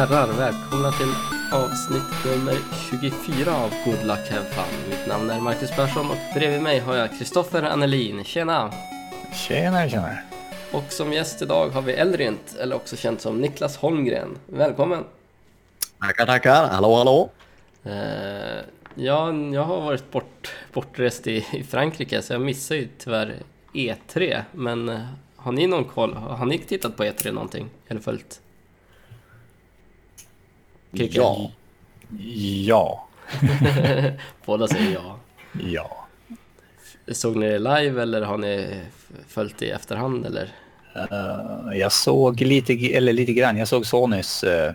herrar, välkomna till avsnitt nummer 24 av Good Luck Have Fun. Mitt namn är Marcus Persson och bredvid mig har jag Kristoffer Annelin. Tjena! Tjenare, tjenare. Och som gäst idag har vi Eldrint, eller också känd som Niklas Holmgren. Välkommen! Tackar, tackar. Hallå, hallå. Eh, ja, jag har varit bort, bortrest i, i Frankrike så jag missar ju tyvärr E3. Men eh, har ni någon koll? Har ni tittat på E3 någonting? Eller följt? Kicke? Ja. Ja. Båda säger ja. Ja. Såg ni det live eller har ni följt det i efterhand eller? Eh, jag såg lite, eller lite grann, jag såg Sonys eh,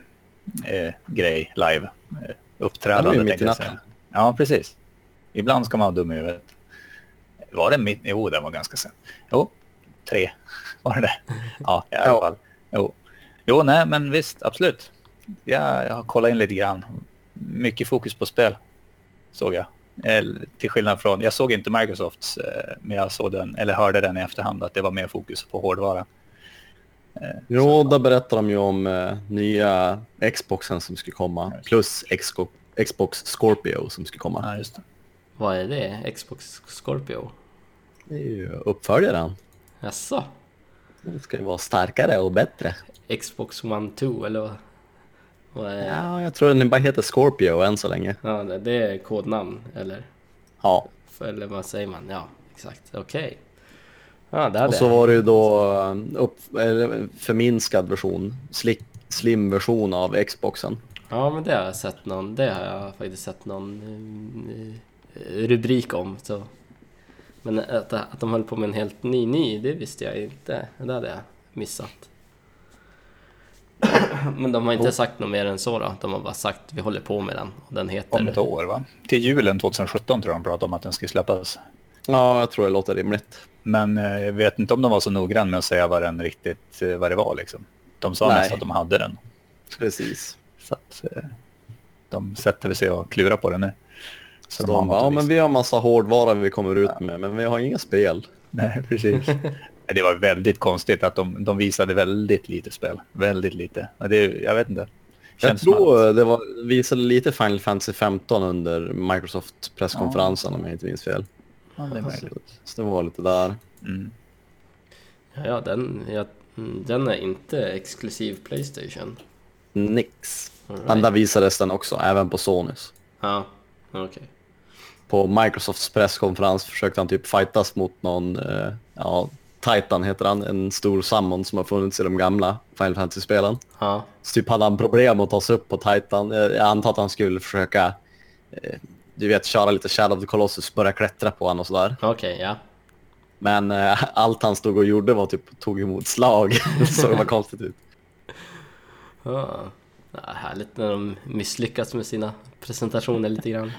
eh, grej live. Uh, uppträdande. mitt i natten. Ja, precis. Ibland ska man vara dum i huvudet. Var det mitt? Jo, den var ganska sen. Jo, tre var det. Ja, i alla fall. Jo. jo, nej, men visst, absolut. Jag, jag har kollat in lite grann. Mycket fokus på spel, såg jag. Eller, till skillnad från, jag såg inte Microsofts, eh, men jag såg den, eller hörde den i efterhand, att det var mer fokus på hårdvara. Eh, Jo, där berättar de ju om eh, nya Xboxen som ska komma. Plus Xbox, Xbox Scorpio som ska komma. Ja, just det. Vad är det? Xbox Scorpio? Det är ju uppföljaren. Jaså? Den ska ju vara starkare och bättre. Xbox One 2 eller vad? Är... Ja, jag tror den bara heter Scorpio än så länge. Ja, det är kodnamn eller? Ja, Eller vad säger man? Ja, exakt. Okej. Ja, det hade och så var det ju då eh, upp, förminskad version, slick, slim version av Xboxen. Ja, men det har jag sett någon, det har jag faktiskt sett någon eh, rubrik om. Så. Men att, att de höll på med en helt ny, ny, det visste jag inte. Det hade jag missat. Men de har inte sagt något mer än så då. De har bara sagt vi håller på med den. Och den Om ett heter... år, va? Till julen 2017 tror jag de pratade om att den skulle släppas. Ja, jag tror det låter rimligt. Men eh, jag vet inte om de var så noggrann med att säga vad den riktigt, eh, vad det var liksom. De sa Nej. nästan att de hade den. Precis. Så att eh, de sätter sig och klurar på den nu. Så de har de bara, ja men vi har massa hårdvara vi kommer ut med, men vi har inga spel. Nej, precis. det var väldigt konstigt att de, de visade väldigt lite spel. Väldigt lite. Ja, Det, jag vet inte. Jag Känns som tror att- det var, visade lite Final Fantasy 15 under Microsoft presskonferensen om jag inte minns fel. Ja, det är möjligt. Så det var lite där. Mm. Ja, ja den, ja, mm, den är inte exklusiv Playstation. Nix. All right. Men där visades den också, även på Sonys. Ja, okej. På Microsofts presskonferens försökte han typ fightas mot någon, eh, ja, Titan heter han, en stor summon som har funnits i de gamla Final Fantasy-spelen. Ja, Så typ hade han problem att ta sig upp på Titan. Eh, Jag antar att han skulle försöka, eh, du vet, köra lite Shadow of the Colossus, börja klättra på honom och sådär. okej, ja. Men eh, allt han stod och gjorde var typ tog emot slag. så det var konstigt ut. Ja, ja, härligt när de misslyckas med sina presentationer lite grann.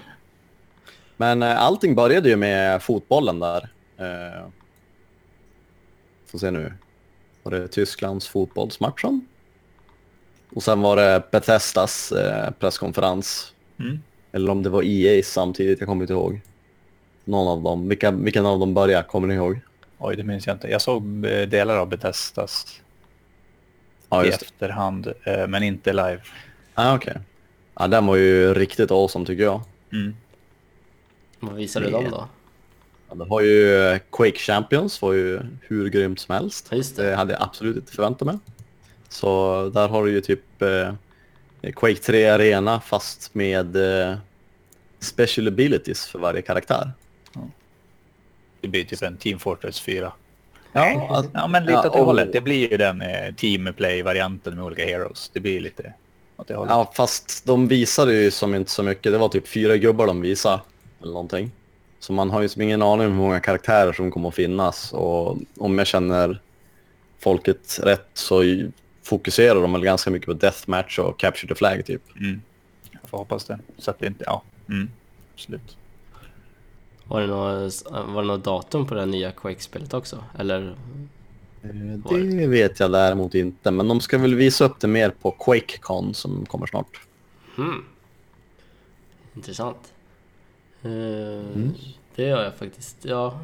Men eh, allting började ju med fotbollen där. Eh, får se nu. Var det Tysklands fotbollsmatchen? Och sen var det Bethesdas eh, presskonferens. Mm. Eller om det var EA samtidigt, jag kommer inte ihåg. Någon av dem. Vilka, vilken av dem började, kommer ni ihåg? Oj, det minns jag inte. Jag såg eh, delar av Betestas Ja, i efterhand, eh, men inte live. Ah, okej. Ja, den var ju riktigt awesome tycker jag. Mm. Vad visade de då? Ja, det var ju eh, Quake Champions, var ju hur grymt som helst. Just det. Det hade jag absolut inte förväntat mig. Så där har du ju typ eh, Quake 3 Arena fast med eh, special abilities för varje karaktär. Det blir typ en Team Fortress 4. Ja, att- Ja, men lite Ja, åt det och- hållet. Det blir ju den eh, team play-varianten med olika heroes. Det blir lite åt det hållet. ja, fast de visade ju som inte så mycket. Det var typ fyra gubbar de visade. Eller någonting. Så man har ju som ingen aning om hur många karaktärer som kommer att finnas. Och om jag känner folket rätt så fokuserar de väl ganska mycket på deathmatch och capture the flag typ. Mm. Jag får hoppas det. Så att det inte... Ja, mm. absolut. Var det, något, var det något datum på det nya Quake-spelet också? Eller? Var Det vet jag däremot inte, men de ska väl visa upp det mer på QuakeCon som kommer snart. Hmm. Intressant. Eh, Mm. Det gör jag faktiskt. Ja,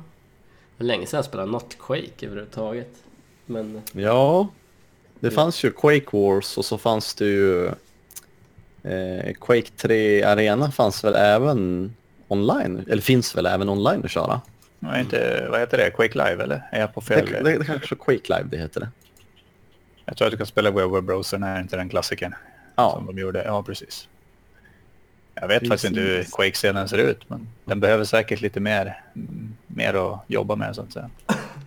det var länge sedan jag spelade något Quake överhuvudtaget. Men Ja, Det fanns ju Quake Wars och så fanns det ju eh, Quake 3 Arena fanns väl även online, eller finns väl även online att köra. Nej, inte, vad heter det? Quake Live eller? Är jag på Det, fel? det, det kanske är Quake Live det heter det. Jag tror att du kan spela webbrowsern, är inte den klassikern? Ja, Som de gjorde. Ja, precis. Jag vet Precis. faktiskt inte hur Quake-scenen ser ut, men den behöver säkert lite mer, mer att jobba med så att säga.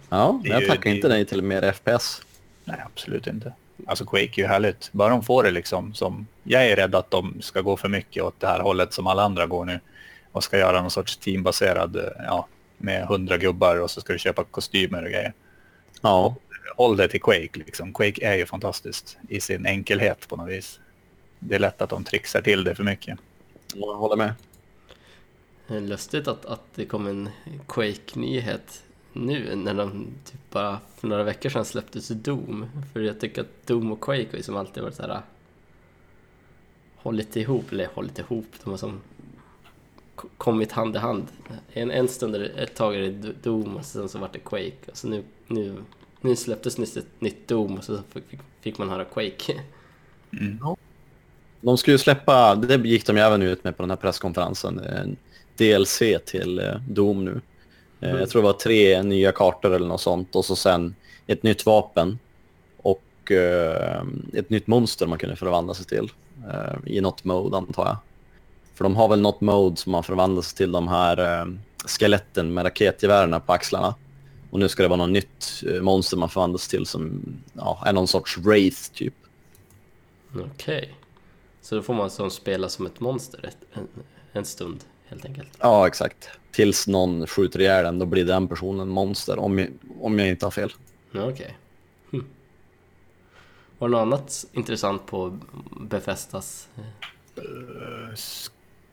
ja jag ju- tackar det inte nej till mer FPS. Nej, absolut inte. Alltså Quake är ju härligt. Bara de får det liksom som... Jag är rädd att de ska gå för mycket åt det här hållet som alla andra går nu. Och ska göra någon sorts teambaserad, eh, ja, med hundra gubbar och så ska du köpa kostymer och grejer. Ja, Håll det till Quake liksom. Quake är ju fantastiskt i sin enkelhet på något vis. Det är lätt att de trixar till det för mycket. Jag håller med. Lustigt att, att det kom en Quake-nyhet nu när de typ bara för några veckor sedan släpptes Doom. För jag tycker att Doom och Quake har ju som alltid varit så här hållit ihop, eller hållit ihop, de har som kommit hand i hand. En, en stund, ett tag är det Do- Doom och sen så vart det Quake. Och så nu, nu, nu släpptes nyss ett nytt Doom och så fick, fick man höra Quake. Mm. De ska ju släppa, det gick de ju även ut med på den här presskonferensen, en DLC till eh, Doom nu. Eh, Mm. Jag tror det var tre nya kartor eller något sånt och så sen ett nytt vapen och eh, ett nytt monster man kunde förvandla sig till i något mode antar jag. För de har väl något mode som man förvandlar sig till de här skeletten med raketgevärerna på axlarna. Och nu ska det vara något nytt monster man förvandlas till som ja, är någon sorts wraith typ. Okej. Så då får man som spela som ett monster ett, en, en stund helt enkelt. Ja, exakt. Tills någon skjuter ihjäl den, då blir den personen monster, om jag, om jag inte har fel. Ja, Okej. Hm. Var det något annat intressant på Befestas?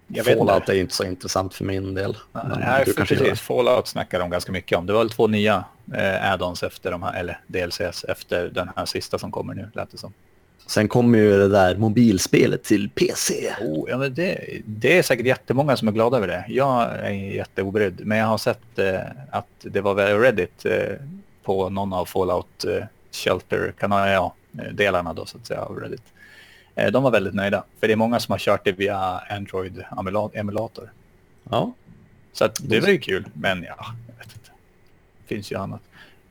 Jag vet Fallout inte. är inte så intressant för min del. Nej, för precis. Fallout snackar de ganska mycket om. Det var väl två nya eh, add-ons efter de här, eller DLCs efter den här sista som kommer nu, lät det som. Sen kommer ju det där mobilspelet till PC. Oh, ja, men det, det är säkert jättemånga som är glada över det. Jag är jätteobrydd, men jag har sett eh, att det var väl Reddit eh, på någon av Fallout eh, Shelter ja, eh, delarna då så att säga av Reddit. Eh, de var väldigt nöjda, för det är många som har kört det via Android-emulator. Ja, Så att det var ju kul, men ja, jag vet inte. Det finns ju annat.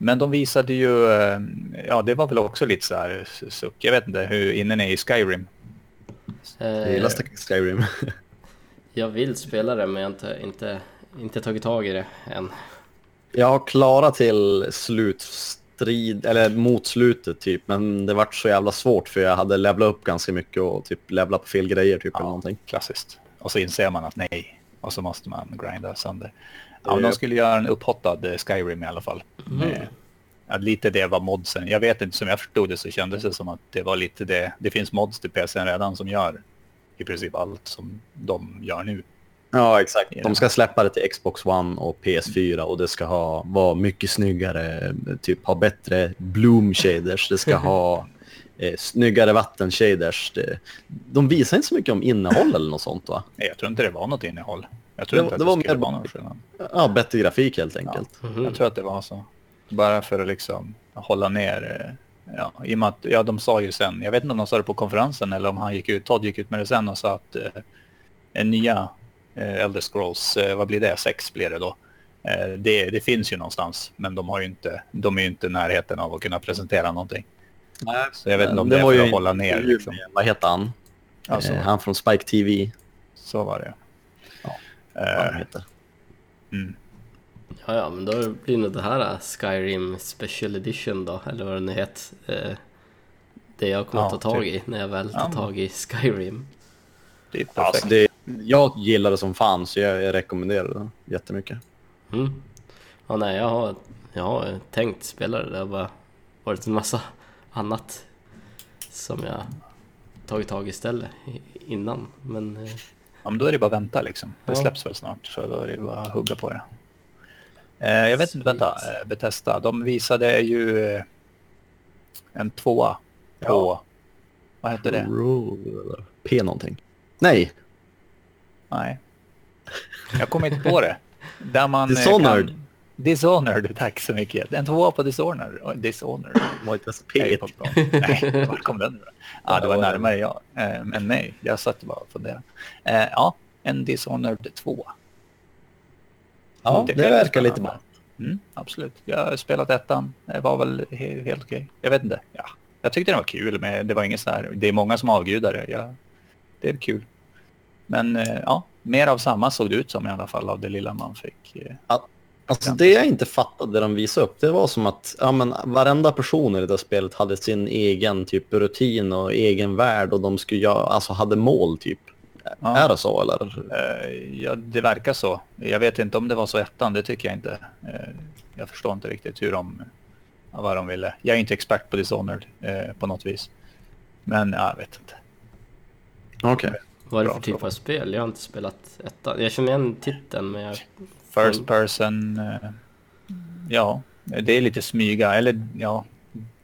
Men de visade ju, eh, ja det var väl också lite så här suck. Jag vet inte hur inne ni är i Skyrim. jag Eh, gillar Skyrim. jag vill spela det men jag har inte, inte, inte tagit tag i det än. Jag har klarat till slutstrid, eller mot slutet typ, men det vart så jävla svårt för jag hade levlat upp ganska mycket och typ levlat på fel grejer typ eller någonting. Klassiskt. Och så inser man att nej, och så måste man grinda sönder. Ja, men Eh. de skulle göra en upphottad eh, Skyrim i alla fall. Ja, lite det var modsen. Jag vet inte, som jag förstod det så kändes det som att det var lite det. Det finns mods till PC redan som gör i princip allt som de gör nu. Ja, exakt. De ska släppa det till Xbox One och PS4 och det ska ha, vara mycket snyggare, typ ha bättre bloom shaders, det ska ha eh, snyggare vattenshaders. Det, de visar inte så mycket om innehåll eller något sånt va? Jag tror inte det var något innehåll. Jag tror Det- inte att det det, var skulle mer- vara någon skillnad. Ja, bättre grafik helt enkelt. Mhm. Jag tror att det var så. Bara för att liksom hålla ner. eh, Ja, i och med att, ja, de sa ju sen, jag vet inte om de sa det på konferensen eller om han gick ut, Todd gick ut med det sen och sa att eh, en nya eh, Elder Scrolls, eh, vad blir det, sex blir det då. Eh, det, det finns ju någonstans, men de, har ju inte, de är ju inte i närheten av att kunna presentera någonting. Så jag vet inte om det, är för att hålla ner. Liksom. med- Vad heter han? Alltså, Eh, han från Spike TV. Så var det. Ja, Vad Eh, han heter. mm. Ja, ja, men då blir nog det här äh, Skyrim Special Edition då, eller vad det nu heter. Eh, det jag kommer Ja, att ta tag typ. i när jag väl tar Ja, tag i Skyrim. Det är perfekt. Alltså, det, jag gillar det som fan så jag, jag rekommenderar det jättemycket. Mm. Ja, nej, jag har, jag har tänkt spela det. Det har bara varit en massa annat som jag tagit tag i istället innan. Men eh, Ja, men då är det bara att vänta liksom. Det Ja. släpps väl snart, så då är det bara att hugga på det. Eh, jag vet inte, vänta, eh, Bethesda, de visade ju eh, en tvåa på, Ja. vad hette det? P någonting. Nej, Nej. Jag kommer inte på det. Där man, eh, Dishonored. kan- Dishonored, tack så mycket. En tvåa på Dishonored. Dishonored. Var inte ens Nej, var kom den ifrån? Ja, det var närmare jag. Eh, Men nej, jag satt bara och funderade. Eh, Ja, en Dishonored 2. Ja, Det det verkar lite bra. Mm, absolut. Jag har spelat ettan. Det var väl he helt okej. Jag vet inte. Ja. Jag tyckte den var kul, men det var inget så här. Det är många som avgudar det. Ja, det är kul. Men eh, ja, mer av samma såg det ut som i alla fall av det lilla man fick. eh. Alltså det jag inte fattade de visade upp, det var som att ja, men, varenda person i det där spelet hade sin egen typ rutin och egen värld och de skulle göra, alltså hade mål typ. Ja. Är det så eller? Eh, Ja, det verkar så. Jag vet inte om det var så ettan, det tycker jag inte. Eh, Jag förstår inte riktigt hur de, vad de ville. Jag är inte expert på Dishonored eh, på något vis. Men ja, jag vet inte. Okej. Vad är det för typ av spel? Jag har inte spelat ettan. Jag känner igen titeln men jag... First person, eh, ja, det är lite smyga, eller ja,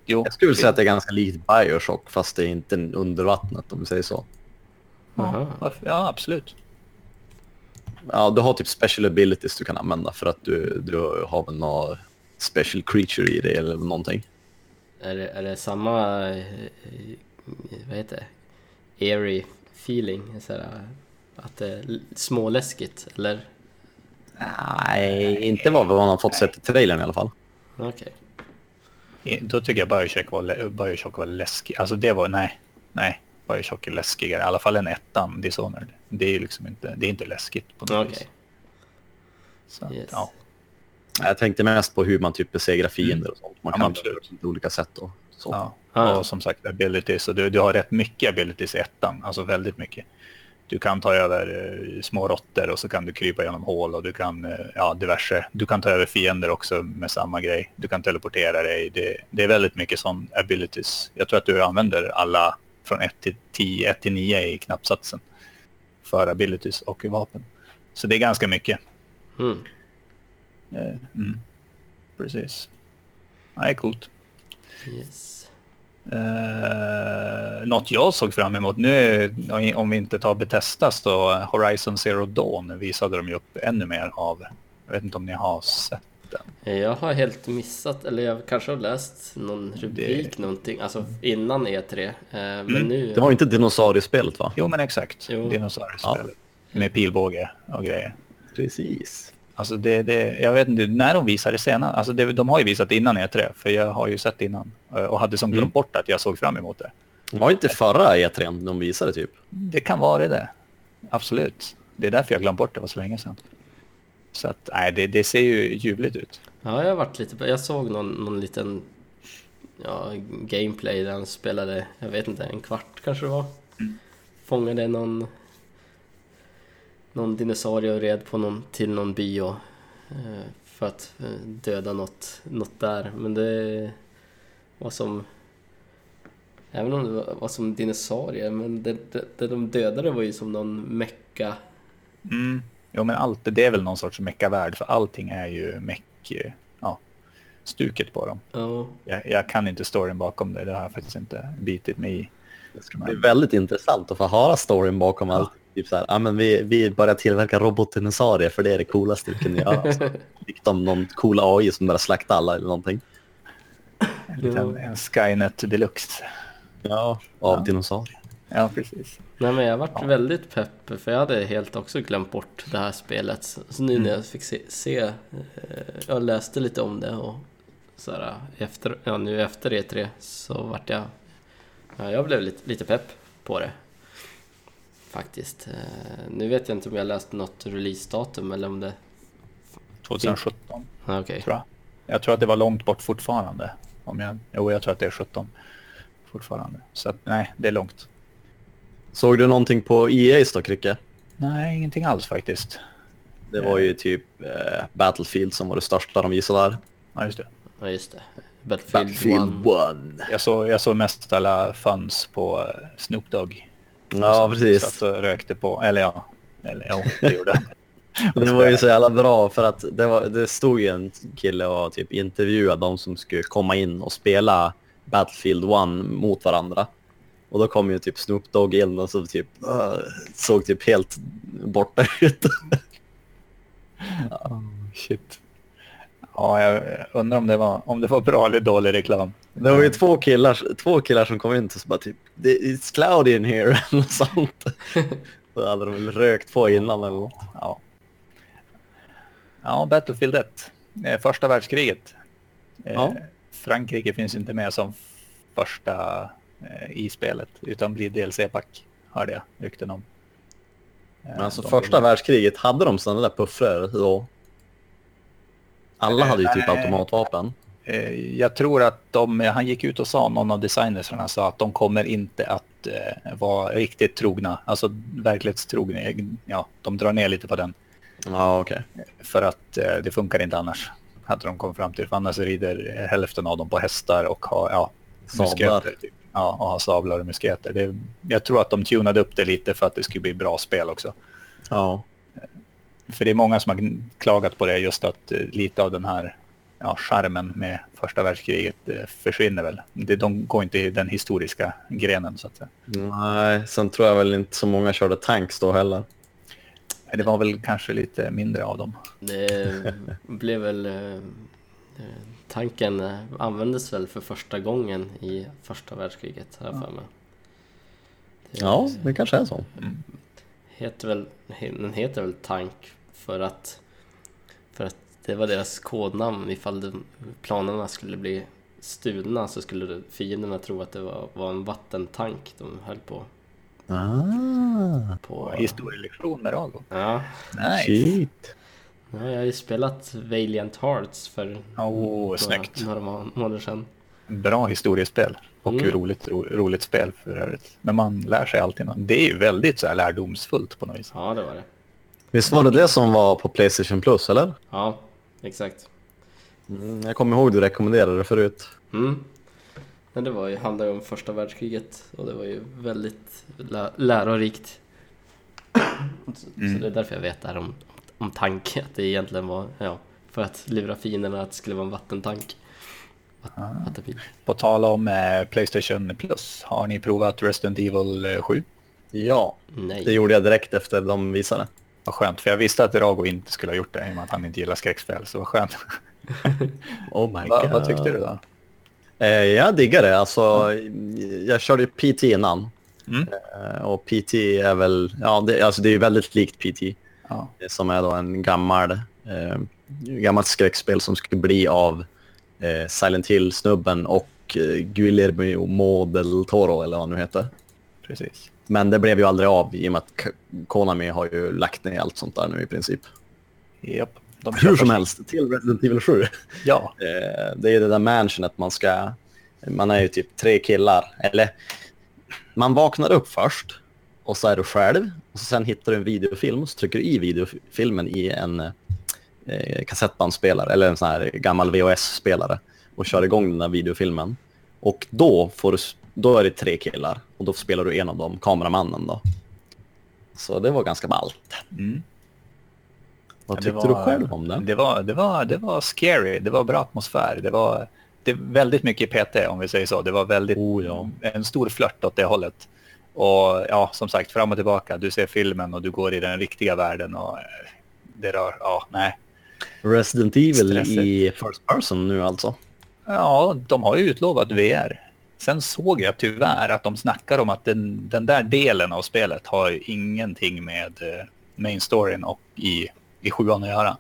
jo. Jag skulle säga att det är ganska likt Bioshock fast det är inte under vattnet om vi säger så. Ja, varför- ja, absolut. Ja, du har typ special abilities du kan använda för att du, du har väl någon special creature i dig eller någonting. Är det, är det samma... eh, Vad heter det? Eerie feeling? Så här, att det är l- småläskigt eller? Nej, inte vad man har fått sett i trailern i alla fall. Okej. I- Då tycker jag Bioshock var, Bioshock var läskig. Alltså det var, nej, nej. Bioshock är läskigare. I alla fall en ettan, Dishonored. Det är liksom inte, det är inte läskigt på något Okej. vis. Så, Yes. ja. Jag tänkte mest på hur man typ besegrar fiender och sånt. Man Ja, kan men göra absolut. på olika sätt och så. Ja. Ah. Och som sagt abilities. Och du, du har rätt mycket abilities i ettan. Alltså väldigt mycket. Du kan ta över eh, små råttor och så kan du krypa genom hål och du kan, eh, ja diverse. Du kan ta över fiender också med samma grej. Du kan teleportera dig. Det, det är väldigt mycket sån abilities. Jag tror att du använder alla från 1 till 10, 1 till 9 i knappsatsen. För abilities och vapen. Så det är ganska mycket. Mm. Mm. Precis. Det är coolt. Yes. Uh, något jag såg fram emot nu, om vi inte tar Bethesda så Horizon Zero Dawn visade de ju upp ännu mer av. Jag vet inte om ni har sett den. Jag har helt missat, eller jag kanske har läst någon rubrik någonting, alltså innan E3. Eh, Men Mm. nu... Det var inte dinosauriespelet va? Jo men exakt, Jo. dinosauriespelet. Med pilbåge och grejer. Precis. Alltså det, det, jag vet inte, när de visade det senare, alltså det, de har ju visat innan E3, för jag har ju sett innan. eh, Och hade som glömt Mm. bort att jag såg fram emot det. Det var inte förra E3 de visade typ. Det kan vara det. Absolut. Det är därför jag glömt bort det, var så länge sedan. Så att, nej, det, det ser ju ljuvligt ut. Ja, jag har varit lite... Jag såg någon, någon liten ja, gameplay där han spelade, jag vet inte, en kvart kanske det var. Fångade någon någon dinosaurie och red på någon, till någon by och, eh, för att eh, döda något, något där. Men det var som... Även om det var, som dinosaurier, men det, det, det de dödade var ju som någon mecka. Mm. Jo, men allt, det är väl någon sorts meckavärld, för allting är ju meck... Ja, stuket på dem. Ja, Jag, jag kan inte storyn bakom det, det har jag faktiskt inte bitit mig i. Det ska bli väldigt intressant att få höra storyn bakom allt. Typ så här, ja, men vi, vi börjar tillverka robotdinosaurier för det är det coolaste vi kan göra. Fick de någon cool AI som börjar slakta alla eller någonting. En en Skynet deluxe. Ja, av Ja. dinosaurier. Ja, precis. Nej men jag varit Ja. väldigt pepp för jag hade helt också glömt bort det här spelet. Så nu när jag fick se, se eh, jag läste lite om det och så här, efter, ja, nu efter E3 så vart jag, ja, jag blev lite, lite pepp på det. Faktiskt. Eh, nu vet jag inte om jag läste något releasedatum eller om det, 2017, ah, okej. tror jag. Jag tror att det var långt bort fortfarande. Om jag, jo, jag tror att det är 17 fortfarande. Så att, nej, det är långt. Såg du någonting på EA's då, Krycke? Nej, ingenting alls faktiskt. Det var ju typ eh, Battlefield som var det största de visade där. Ja, just det. Ja just det. Battlefield, Battlefield 1. 1. Jag såg, jag såg mest alla funs på eh, Snoop Dogg. Ja, precis. Satt och rökte på, eller ja, eller ja, det gjorde han. Det var ju så jävla bra för att det, var, det stod ju en kille och typ intervjuade de som skulle komma in och spela Battlefield 1 mot varandra. Och då kom ju typ Snoop Dogg in och så typ uh, såg typ helt borta ut. Oh, shit. Ja, jag undrar om det var, om det var bra eller dålig reklam. Det var ju två killar, två killar som kom in och så bara typ It's cloudy in here eller sånt. Så hade de väl rökt på innan eller något. Ja. Ja, Battlefield 1. Eh, Första världskriget. Eh, Ja. Frankrike finns inte med som första eh, i spelet utan blir DLC-pack, hörde jag rykten om. Men alltså de första vill- världskriget, hade de sådana där puffror då? Alla hade ju typ automatvapen. Eh, Jag tror att de, han gick ut och sa, någon av designersarna sa att de kommer inte att eh, vara riktigt trogna, alltså verklighetstrogna. Ja, de drar ner lite på den Ja, okej. för att eh, det funkar inte annars. Hade de kommit fram till, för annars rider eh, hälften av dem på hästar och har ja, musketer. Typ. Ja, och har sablar och musketer. Det, jag tror att de tunade upp det lite för att det skulle bli bra spel också. Ja. För det är många som har klagat på det, just att eh, lite av den här ja, charmen med första världskriget eh, försvinner väl. De går inte i den historiska grenen så att säga. Nej, sen tror jag väl inte så många körde tanks då heller. Det var väl kanske lite mindre av dem. Det blev väl... eh, Tanken användes väl för första gången i första världskriget, har jag för mig. Det Ja, det kanske är så. heter väl, den heter väl tank för att, för att det var deras kodnamn ifall de, planerna skulle bli stulna så skulle fienderna tro att det var, var en vattentank de höll på. Ah, på Historielektion med Rago. ja, shit. ja, jag har ju spelat Valiant Hearts för Oh, några, snyggt. några må- månader sedan. Bra historiespel och Mm. roligt, ro, roligt spel för övrigt. Men man lär sig alltid. något. Det är ju väldigt så här lärdomsfullt på något vis. Ja, det var det. Visst var det det som var på Playstation Plus, eller? Ja, exakt. Mm, jag kommer ihåg du rekommenderade det förut. Mm. Men det var ju, handlade ju om första världskriget och det var ju väldigt lä lärorikt. Så, Mm. så det är därför jag vet det här om, om tank, att det egentligen var, ja, för att lura fienderna att det skulle vara en vattentank. Vatt- Vattenbil. På tal om eh, Playstation Plus, har ni provat Resident Evil eh, 7? Ja, det Nej. gjorde jag direkt efter de visade. Vad skönt, för jag visste att Rago inte skulle ha gjort det i och med att han inte gillar skräckspel. Så vad skönt. Oh my Va, vad tyckte du då? Eh, jag diggar det. Alltså, jag körde ju PT innan. Mm. Eh, och PT är väl, ja, det, alltså det är väldigt likt PT. Ja. eh, Som är då en gammal, eh, gammalt skräckspel som skulle bli av eh, Silent Hill-snubben och eh, Guillermo del Toro eller vad han nu heter. Precis. Men det blev ju aldrig av i och med att Konami har ju lagt ner allt sånt där nu i princip. De Hur som helst, till Resident Evil 7. Ja, Eh, det är det där mansionet man ska... Man är ju typ tre killar. Eller man vaknar upp först och så är du själv. Och så sen hittar du en videofilm och så trycker du i videofilmen i en eh, kassettbandspelare eller en sån här gammal VHS-spelare och kör igång den där videofilmen. Och då, får du, då är det tre killar och då spelar du en av dem, kameramannen då. Så det var ganska ballt. Mm. Vad tyckte var- du själv om det? Det var, det, var, det var scary, det var bra atmosfär. Det var det väldigt mycket PT om vi säger så. Det var väldigt Oh, ja. en stor flört åt det hållet. Och ja, som sagt, fram och tillbaka. Du ser filmen och du går i den riktiga världen och eh, det rör, ja, nej. Resident Evil Stressigt. i First Person nu alltså? Ja, de har ju utlovat VR. Sen såg jag tyvärr att de snackar om att den, den där delen av spelet har ingenting med eh, main storyn och i, i sjuan att göra.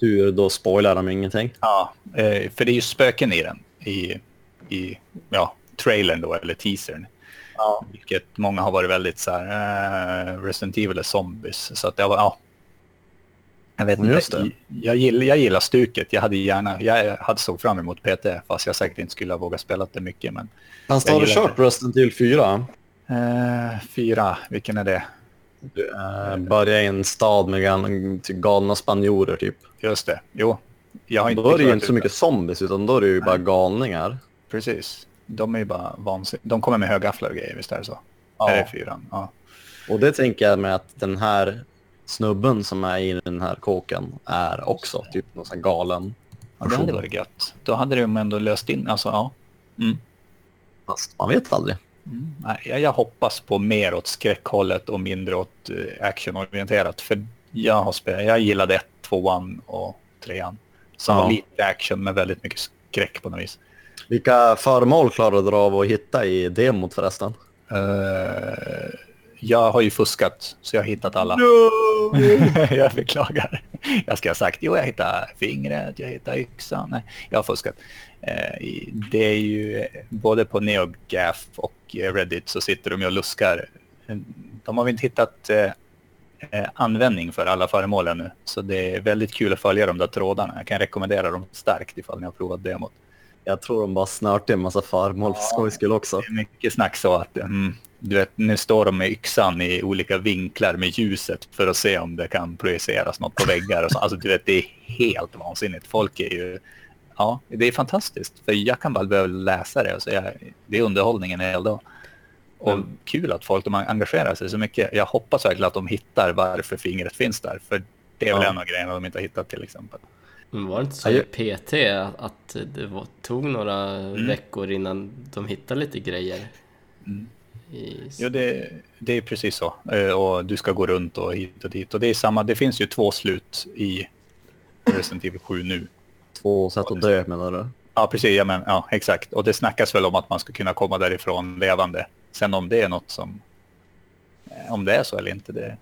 Tur, då spoilar de ingenting. Ja, eh, för det är ju spöken i den i, i ja, trailern då, eller teasern. Ja. Vilket många har varit väldigt så här, eh, Resident Evil är zombies. Så att det var, ja. Jag vet Just inte, jag, gillar, jag gillar stuket. Jag hade gärna, jag hade såg fram emot PT, fast jag säkert inte skulle ha vågat spela det mycket. Men Fast har du kört Resident Evil 4? eh, fyra, vilken är det? Du äh, börjar i en stad med typ galna spanjorer typ. Ju det, jo. Jag har inte Då är det ju inte så mycket zombies utan då är det ju bara galningar. Precis. De är ju bara vansinniga. De kommer med högafflar och grejer, visst är det så? Ja. Är det fyran? Ja. Och det tänker jag med att den här snubben som är i den här kåken är också typ någon sån här galen Ja, det hade varit gött. Då hade de ändå löst in, alltså ja. Mm. Fast man vet aldrig. Mm. Nej, jag, jag hoppas på mer åt skräckhållet och mindre åt uh, actionorienterat. För jag har spelat, jag gillade ett, tvåan och trean. Som Ja. var lite action med väldigt mycket skräck på något vis. Vilka föremål klarade du av att hitta i demot förresten? Eh, jag har ju fuskat, så jag har hittat alla. jag beklagar. Jag ska ha sagt, jo jag hittade fingret, jag hittade yxan. Nej, jag har fuskat. Eh, det är ju eh, både på NeoGaf och Reddit så sitter de ju och luskar. De har väl inte hittat eh, användning för alla föremål ännu. Så det är väldigt kul att följa de där trådarna. Jag kan rekommendera dem starkt ifall ni har provat demot. Jag tror de bara snörte en massa föremål för skojs skull också. Det är mycket snack så att mm, du vet, nu står de med yxan i olika vinklar med ljuset för att se om det kan projiceras något på väggar. Och så. Alltså, du vet, det är helt vansinnigt. Folk är ju... Ja, det är fantastiskt. För jag kan bara behöva läsa det och säga det är underhållningen en hel dag. Och Mm. kul att folk de engagerar sig så mycket. Jag hoppas verkligen att de hittar varför fingret finns där. För det är väl Ja. en av grejerna de inte har hittat till exempel. Men var det inte så i PT att det var, tog några veckor innan de hittade lite grejer? Mm. I... Jo, det, det är precis så. Eh, Och du ska gå runt och hit och dit. Och det är samma, det finns ju två slut i Resident Evil 7 nu. Två sätt att dö menar du? Ja, precis. Ja, men, ja, exakt. Och det snackas väl om att man ska kunna komma därifrån levande. Sen om det är något som... eh, Om det är så eller inte, det...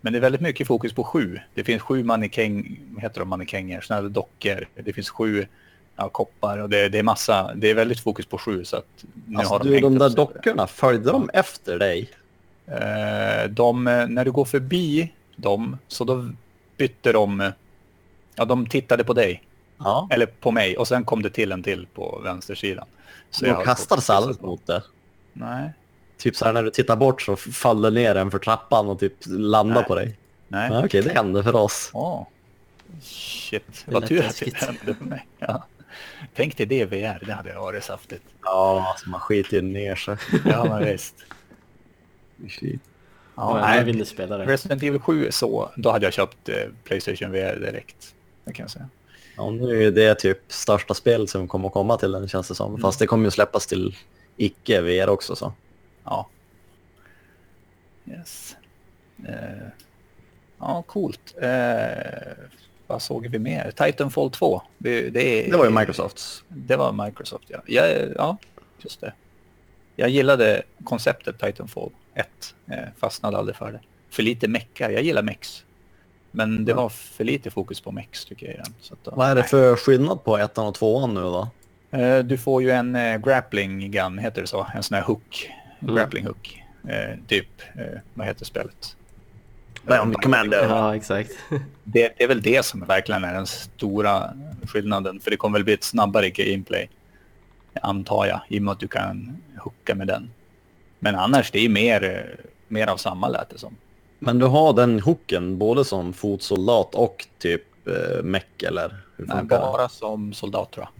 Men det är väldigt mycket fokus på sju. Det finns sju mannekäng... Heter de mannekänger? Såna här dockor. Det finns sju ja, koppar och det, det är massa... Det är väldigt fokus på sju så att... Nu Alltså har du, hängt de där dockorna, följde de efter dig? Eh, de, eh, när du går förbi dem så då bytte de... eh, Ja, de tittade på dig. Ja. Eller på mig. Och sen kom det till en till på vänstersidan. Så De kastade sig aldrig mot det. Nej. Typ så här när du tittar bort så faller ner en för trappan och typ landar Nej. på dig. Nej. Ja, Okej, det hände för oss. Åh. Shit. Vad tur att det hände för mig. Ja. Tänk dig det i VR. Det hade varit saftigt. Ja, alltså man skiter ju ner sig. Ja, men visst. Ja, Ja, jag nej. vill inte spela det. Resident Evil 7 så, då hade jag köpt eh, Playstation VR direkt. Det kan jag säga. Ja, nu är det typ största spelet som kommer att komma till den känns det som. Fast det kommer ju släppas till icke VR också så. Ja. Yes. Eh, ja, coolt. Eh, vad såg vi mer? Titanfall 2. Det, det, är- Det var ju Microsofts. Det var Microsoft, ja. ja. Ja, just det. Jag gillade konceptet Titanfall 1. Eh, fastnade aldrig för det. För lite meckar. Jag gillar mex. Men det Ja. var för lite fokus på mex tycker jag. Så att, då- Vad är det för skillnad på ettan och tvåan nu då? Eh, Du får ju en eh, grappling gun, heter det så? En sån här hook. Mm. Grappling hook. Eh, typ, vad heter spelet? Bionic Commando. Ja, exakt. Det, det är väl det som verkligen är den stora skillnaden. För det kommer väl bli ett snabbare gameplay. Antar jag, i och med att du kan hooka med den. Men annars, det är mer, mer av samma lät det som. Men du har den hooken både som fotsoldat och typ eh, meck eller hur Nej, funkar det? bara som soldat tror jag.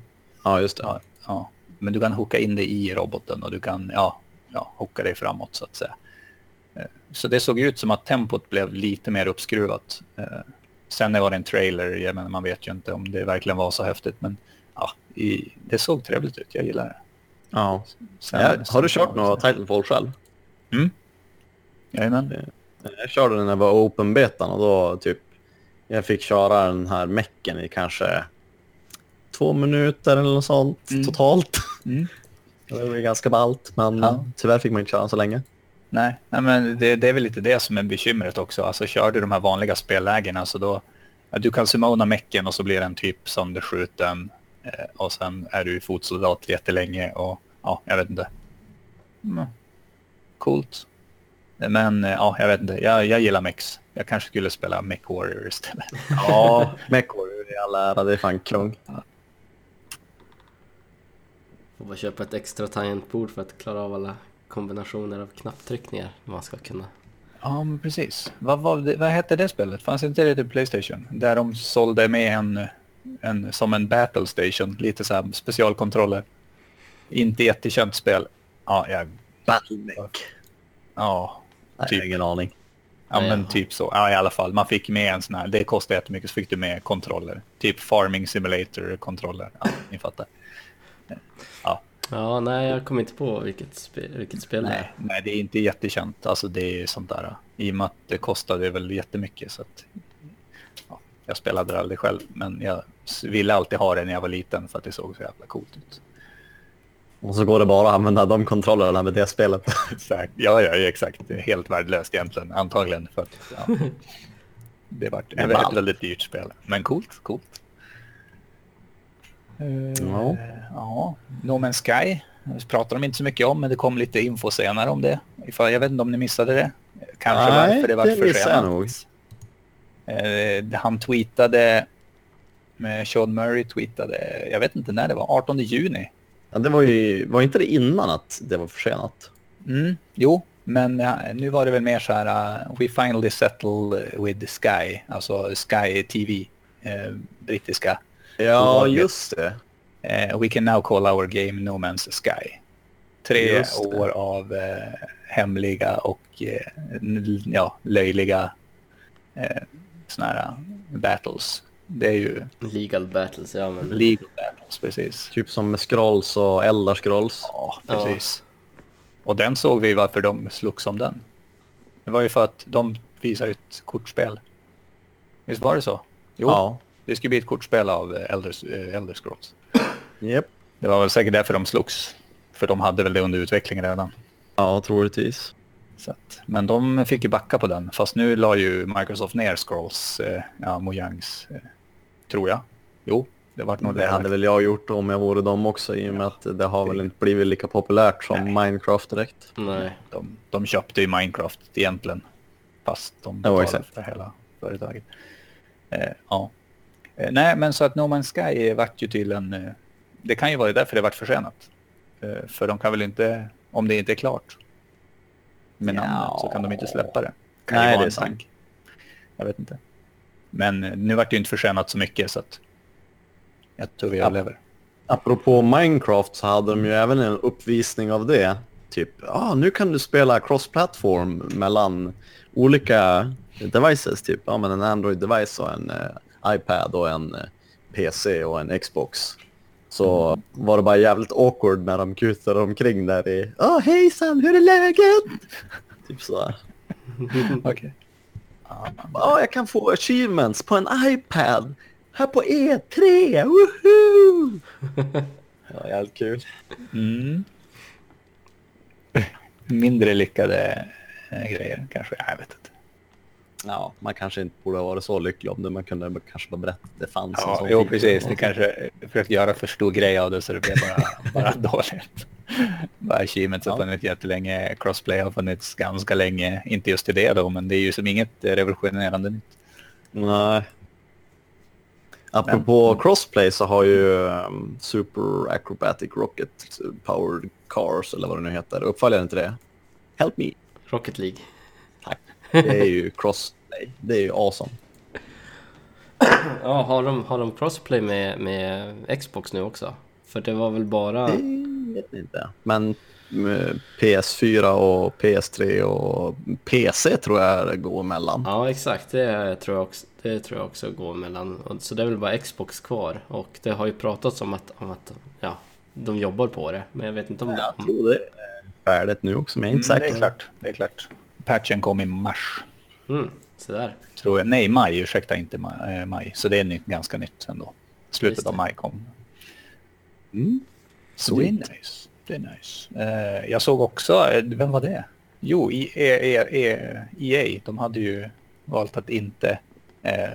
Ja, just det. Ja, ja. Men du kan hooka in dig i roboten och du kan ja, ja, hooka dig framåt så att säga. Eh, Så det såg ut som att tempot blev lite mer uppskruvat. Eh, Sen var det en trailer, jag menar, man vet ju inte om det verkligen var så häftigt men ja, i, det såg trevligt ut, jag gillar det. Ja. Sen, Ja, har du kört några Titanfall själv? Jajamän. Jag körde den när jag var open betan och då typ jag fick köra den här mecken i kanske två minuter eller något sånt Mm. totalt. Mm. Det var ganska ballt men Ja. tyvärr fick man inte köra så länge. Nej, nej men det, det är väl lite det som är bekymret också. Alltså kör du de här vanliga spellägena så då... Du kan summona mecken och så blir den typ sönderskjuten. Eh, och sen är du fotsoldat jättelänge och ja, jag vet inte. Mm. Coolt. Men eh, ja, jag vet inte. Jag, jag gillar mex. Jag kanske skulle spela Mech Warrior istället. Ja, Mechor i all ära, det är fan kung. Får bara köpa ett extra tangentbord för att klara av alla kombinationer av knapptryckningar man ska kunna. Ja, men precis. Vad, vad, vad hette det spelet? Fanns inte det till Playstation? Där de sålde med en, en som en battle station, lite så här specialkontroller. Inte jättekänt spel. Ja, jag, Battlemech. ja, Nej, Typ. jag har ingen aning. ja Nej, men jaha. typ så. Ja, i alla fall. Man fick med en sån här, det kostade jättemycket så fick du med kontroller. Typ Farming Simulator-kontroller. Ja, ni fattar. Ja, nej jag kommer inte på vilket, spe, vilket spel det Nej, är. nej, det är inte jättekänt. Alltså det är sånt där. I och med att det kostade väl jättemycket så att... Ja, Jag spelade det aldrig själv, men jag ville alltid ha det när jag var liten för att det såg så jävla coolt ut. Och så går det bara att använda de kontrollerna med det spelet. Exakt. Ja, ja, exakt. Det är helt värdelöst egentligen, antagligen. För att, ja, det var ett väldigt dyrt spel. Men coolt, coolt. Eh, Ja. ja, No Man's Sky. Pratar de inte så mycket om, men det kom lite info senare om det. Ifall, jag vet inte om ni missade det. Kanske Nej, varför det var försenat. Eh, han tweetade, med Sean Murray tweetade, jag vet inte när det var, 18 juni. Ja, det var ju, var inte det innan att det var försenat? Mm, jo, men ja, nu var det väl mer så här, uh, we finally settle with Sky, alltså Sky TV, eh, brittiska. Ja, just det. Eh, we can now call our game No Man's Sky. Tre år av eh, hemliga och n- ja, löjliga såna här uh, battles. Det är ju Legal battles, ja men... legal battles, precis. Typ som med scrolls och Eldar scrolls. Ja, precis. Och den såg vi varför de slogs om den. Det var ju för att de visar ett kortspel. Visst var det så? Jo, Ja. Det skulle bli ett kortspel av eh, Elder, eh, Elder Scrolls. Japp. Det var väl säkert därför de slogs. För de hade väl det under utveckling redan. Ja, troligtvis. Så att, men de fick ju backa på den. Fast nu la ju Microsoft ner Scrolls, eh, ja, Mojangs, eh, tror jag. Jo, det vart nog Det hade väl jag gjort om jag vore dem också i och med att det har väl inte blivit lika populärt som Minecraft direkt. Nej. De, de köpte ju Minecraft egentligen. Fast de Ja, betalade exakt. för hela företaget. Eh, ja. Eh, nej, men så att No Man's Sky vart ju tydligen... Eh, det kan ju vara därför det vart försenat. Eh, för de kan väl inte, om det inte är klart med Ja. namnet så kan de inte släppa det. Kan Nej, det är sant. tank. Jag vet inte. Men nu vart det ju inte försenat så mycket så att jag tror vi Ja. överlever. Apropå Minecraft så hade de ju även en uppvisning av det. Typ, ja ah, nu kan du spela cross-platform mellan olika devices. Typ, ja men en Android-device och en iPad och en eh, PC och en Xbox. Så var det bara jävligt awkward när de kutade omkring där i, ja hejsan, hur är läget? typ sådär. Okej. Ja, jag kan få achievements på en iPad. Här på E3, woho! ja, jävligt kul. Mm. Mindre lyckade eh, grejer kanske. Jag vet inte. Ja, man kanske inte borde ha varit så lycklig om det. Man kunde kanske bara berätta att det fanns en Ja, sån jo, precis. Ni kanske försökte göra för stor grej av det så det blev bara, bara dåligt. Bara achievements har Ja. funnits jättelänge. Crossplay har funnits ganska länge. Inte just till det då, men det är ju som inget revolutionerande nytt. Nej. Apropå crossplay så har ju um, Super Acrobatic Rocket Powered Cars eller vad det nu heter. Uppföljaren till det. Help me. Rocket League. Tack. Det är ju crossplay. Det är ju awesome. Ja, har de, har de crossplay med, med Xbox nu också? För det var väl bara... Det vet inte. Men med PS4 och PS3 och PC tror jag går mellan. Ja, exakt. Det tror jag också, det tror jag också går mellan. Och- Så det är väl bara Xbox kvar. Och det har ju pratats om att, om att ja, de jobbar på det. Men jag vet inte om Jag de... tror det är färdigt nu också, men jag är inte Mm, säker. det är klart. Det är klart. Patchen kom i mars. Mm, så där. Tror jag. Nej, maj. Ursäkta, inte maj. eh, maj. Så det är nytt, ganska nytt ändå. Slutet av maj kom. Mm. Så det är nice. Det är nice. Eh, jag såg också, eh, vem var det? Jo, i, e, e, e, EA, de hade ju valt att inte... Eh,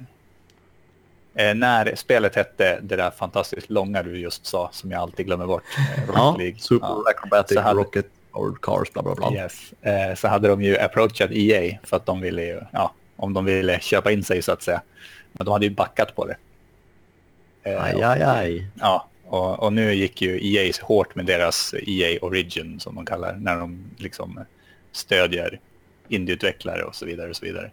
eh, när spelet hette det där fantastiskt långa du just sa, som jag alltid glömmer bort, eh, Rocket Ja, League. Super Ja. Acrobatic Så hade- Rocket Powered Cars, bla bla bla. Yes. Eh, så hade de ju approachat EA för att de ville ju, ja, om de ville köpa in sig så att säga. Men de hade ju backat på det. Eh, Aj, aj, aj. Ja, och, och nu gick ju EA så hårt med deras EA Origin som de kallar när de liksom stödjer indieutvecklare och så vidare och så vidare.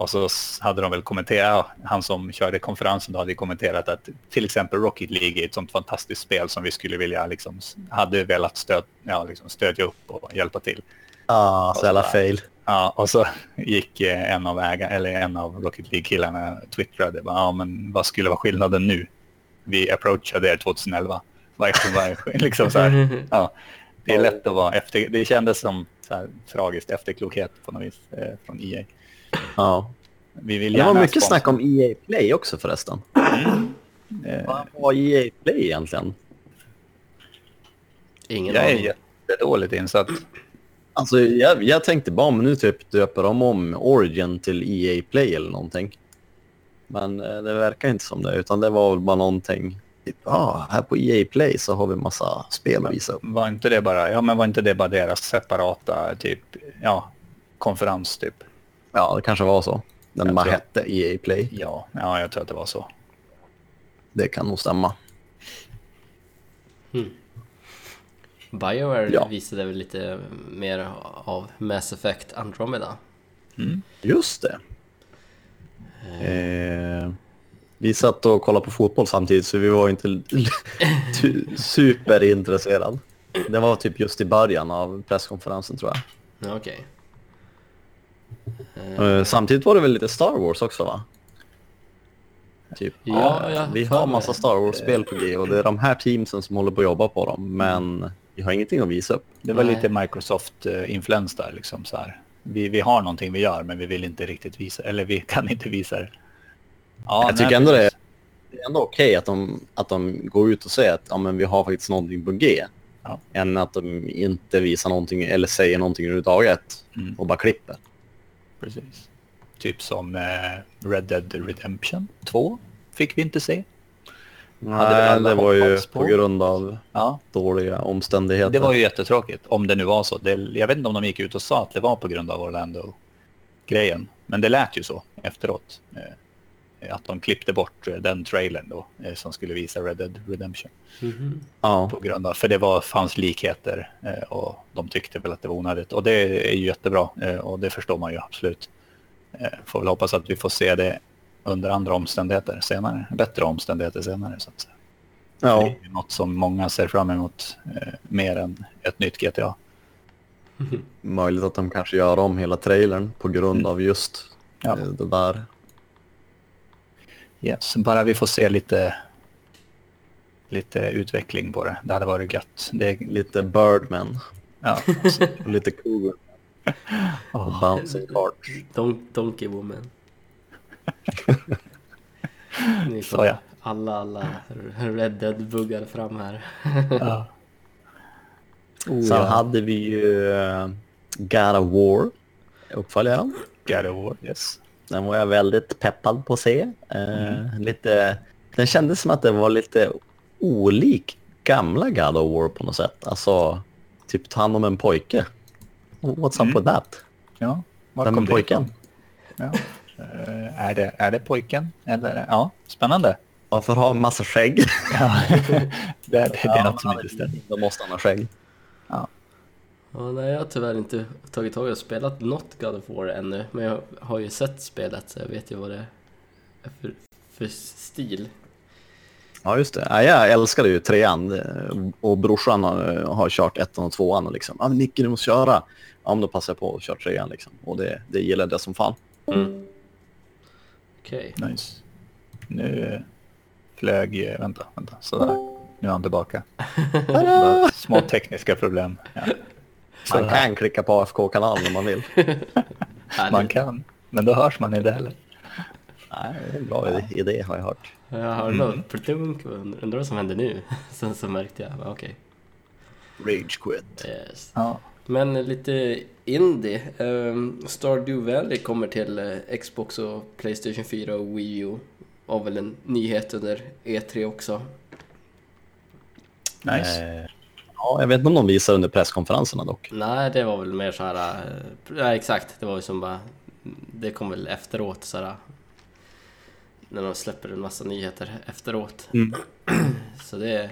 Och så hade de väl kommenterat, han som körde konferensen då hade kommenterat att till exempel Rocket League är ett sånt fantastiskt spel som vi skulle vilja liksom, hade velat stöd, ja, liksom stödja upp och hjälpa till. Ah, så jävla fail. Ja, och så gick eh, en av äga, eller en av Rocket League-killarna twittrade, bara, ja men vad skulle vara skillnaden nu? Vi approachade er 2011. Vad är, vad är, liksom så här, ja, det är lätt att vara efter, det kändes som så här, tragiskt efterklokhet på något vis eh, från EA. Ja. Vi vill Det var mycket sponsra. snack om EA Play också förresten. Eh, Vad var EA Play egentligen? Ingen Jag är aning. jättedåligt insatt. Alltså jag, jag tänkte bara om nu typ döper de om Origin till EA Play eller någonting. Men eh, det verkar inte som det, utan det var väl bara någonting. Typ, ah, här på EA Play så har vi massa spel att visa upp. Var inte det bara, ja men var inte det bara deras separata typ, ja, konferens typ? Ja, det kanske var så. Den Jag bara tror- hette EA Play. Ja, ja, jag tror att det var så. Det kan nog stämma. Bioware Ja. visade väl lite mer av Mass Effect Andromeda. Just det. Eh, vi satt och kollade på fotboll samtidigt så vi var inte superintresserade. Det var typ just i början av presskonferensen tror jag. Ja, Okej. Eh, samtidigt var det väl lite Star Wars också va? Typ, Ja, eh, jag vi har massa Star Wars-spel på G och det är de här teamsen som håller på att jobba på dem. Men vi har ingenting att visa upp. Det var Nej. lite Microsoft-influens där liksom så här. Vi, vi har någonting vi gör men vi vill inte riktigt visa, eller vi kan inte visa det. Ja, jag tycker ändå det är, precis. det är ändå okej att, de, att de går ut och säger att ja, men vi har faktiskt någonting på G. Ja. Än att de inte visar någonting eller säger någonting överhuvudtaget Mm. och bara klipper. Precis. Typ som eh, Red Dead Redemption 2 fick vi inte se. Nej, det var ju på. på grund av Ja, dåliga omständigheter. det var ju jättetråkigt om det nu var så. Det, jag vet inte om de gick ut och sa att det var på grund av Orlando-grejen. Men det lät ju så efteråt. Eh, att de klippte bort eh, den trailern då eh, som skulle visa Red Dead Redemption. Mhm. ja. på grund av, för det var, fanns likheter och de tyckte väl att det var onödigt. Och det är ju jättebra och det förstår man ju absolut. Får väl hoppas att vi får se det under andra omständigheter senare, bättre omständigheter senare. Så att säga. ja. Det är ju något som många ser fram emot mer än ett nytt GTA. Möjligt att de kanske gör om hela trailern på grund av just Ja. det där. Yes, bara vi får se lite, lite utveckling på det. Det hade varit gött. Det, är- Lite Birdman ja. och lite Cougar Åh, Bouncing Cart. Don Donkey Woman. Ni Så får ja. alla, alla Red Dead-buggar fram här. ja. Oh, Sen ja. hade vi ju uh, God of War, uppföljaren. God of War, yes. Den var jag väldigt peppad på att se. Eh, lite, den kändes som att det var lite olik gamla God of War på något sätt. Alltså, typ ta hand om en pojke. What's up Mm. with that? Ja, var Vem är kom det pojken? Ja. Eh, är, det, är det pojken? Eller, ja, spännande. Varför ha en massa skägg? Ja. det, det, det är något som inte stämmer. Då måste han ha skägg. Ja, nej, jag har tyvärr inte tagit tag i och spelat något God of War ännu, men jag har ju sett spelet så jag vet ju vad det är för, för stil. Ja, just det. Ja, jag älskade ju trean eh, och brorsan har, har kört ettan och tvåan och liksom, ja men Nicke du måste köra. Ja men då passar jag på att köra trean liksom. Och det, det gillade jag som fan. Mm. Okej. Nice. Nu eh, flög... eh, Vänta, vänta. Sådär. Nu är han tillbaka. Små tekniska problem. Ja. Man kan klicka på AFK-kanalen om man vill. Man kan, men då hörs man inte heller. Nej, det är en bra idé, idé har jag hört. Jag hörde något plunk undrar vad som händer nu. Sen så märkte jag, ja, okej. Rage quit. Yes. Ja, Men lite indie. Um, Stardew Valley kommer till eh, Xbox och Playstation 4 och Wii U. Var väl en nyhet under E3 också. nice. Ja, jag vet inte om de visar under presskonferenserna dock. Nej, det var väl mer så här. eh, Ja, exakt. Det var ju som bara. Det kom väl efteråt så här. När de släpper en massa nyheter efteråt. Mm. Så det,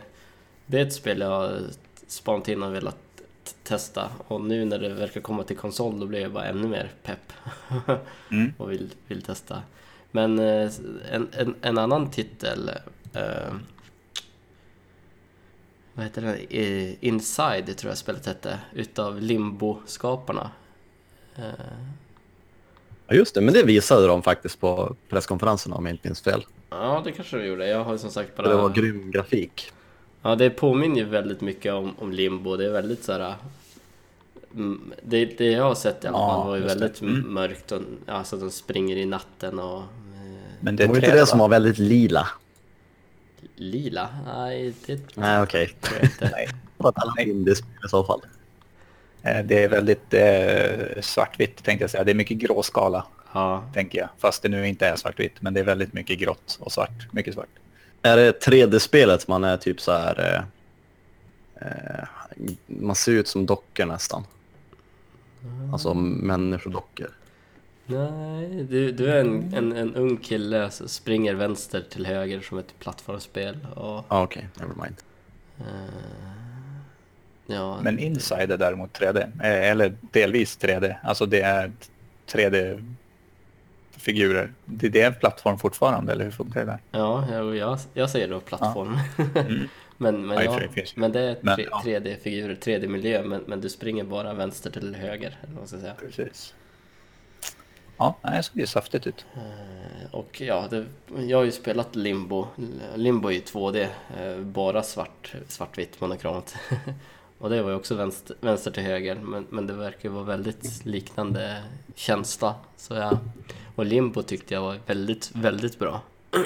det är ett spel jag har spanat in och velat testa. Och nu när det verkar komma till konsol då blir jag bara ännu mer pepp. Mm. och vill, vill testa. Men eh, en, en, en annan titel. Eh, vad heter den? Eh, Inside tror jag spelet hette. Utav Limbo-skaparna. Eh, Ja, just det. Men det visade de faktiskt på presskonferenserna om jag inte minns fel. ja, det kanske det gjorde. Jag har ju som sagt bara... Det var grym grafik. Ja, det påminner ju väldigt mycket om, om Limbo. Det är väldigt så här mm, det, det jag har sett i alla Ja, fall var ju väldigt Mm. mörkt och alltså de springer i natten och eh, Men Det det är var inte 3D, det som va? var väldigt lila. Lila. Nej, det Nej, okej. inte. Nej. Annat indiespel i så fall. Eh, Det är väldigt eh, svartvitt tänkte jag säga. Det är mycket gråskala Ja, tänker jag. Fast det nu inte är svartvitt. Men det är väldigt mycket grått och svart. Mycket svart. Är det 3D-spelet man är typ så här... Eh, eh, man ser ut som dockor nästan. Alltså människodockor. Nej, du, du är en, en, en ung kille som springer vänster till höger som ett plattformsspel och Ah, Okej, never mind. eh, ja, Men Inside är däremot 3D. Eh, Eller delvis 3D. Alltså det är 3D-figurer. Det det är en plattform fortfarande, eller hur funkar det där? ja, jag, jag, jag säger då plattform. Mm. men, men, Ja, ja, men det är Men, tre- ja. 3D-figurer, 3D-miljö, men, men du springer bara vänster till höger, eller vad ska säga. Precis. Ja, nej, det såg ju saftigt ut. Eh, Och ja, det, jag har ju spelat Limbo. Limbo är ju 2D, eh, bara svart, svartvitt monokromt. Och det var ju också vänster, vänster till höger, men, men det verkar ju vara väldigt liknande känsla. Så jag, och Limbo tyckte jag var väldigt, väldigt bra.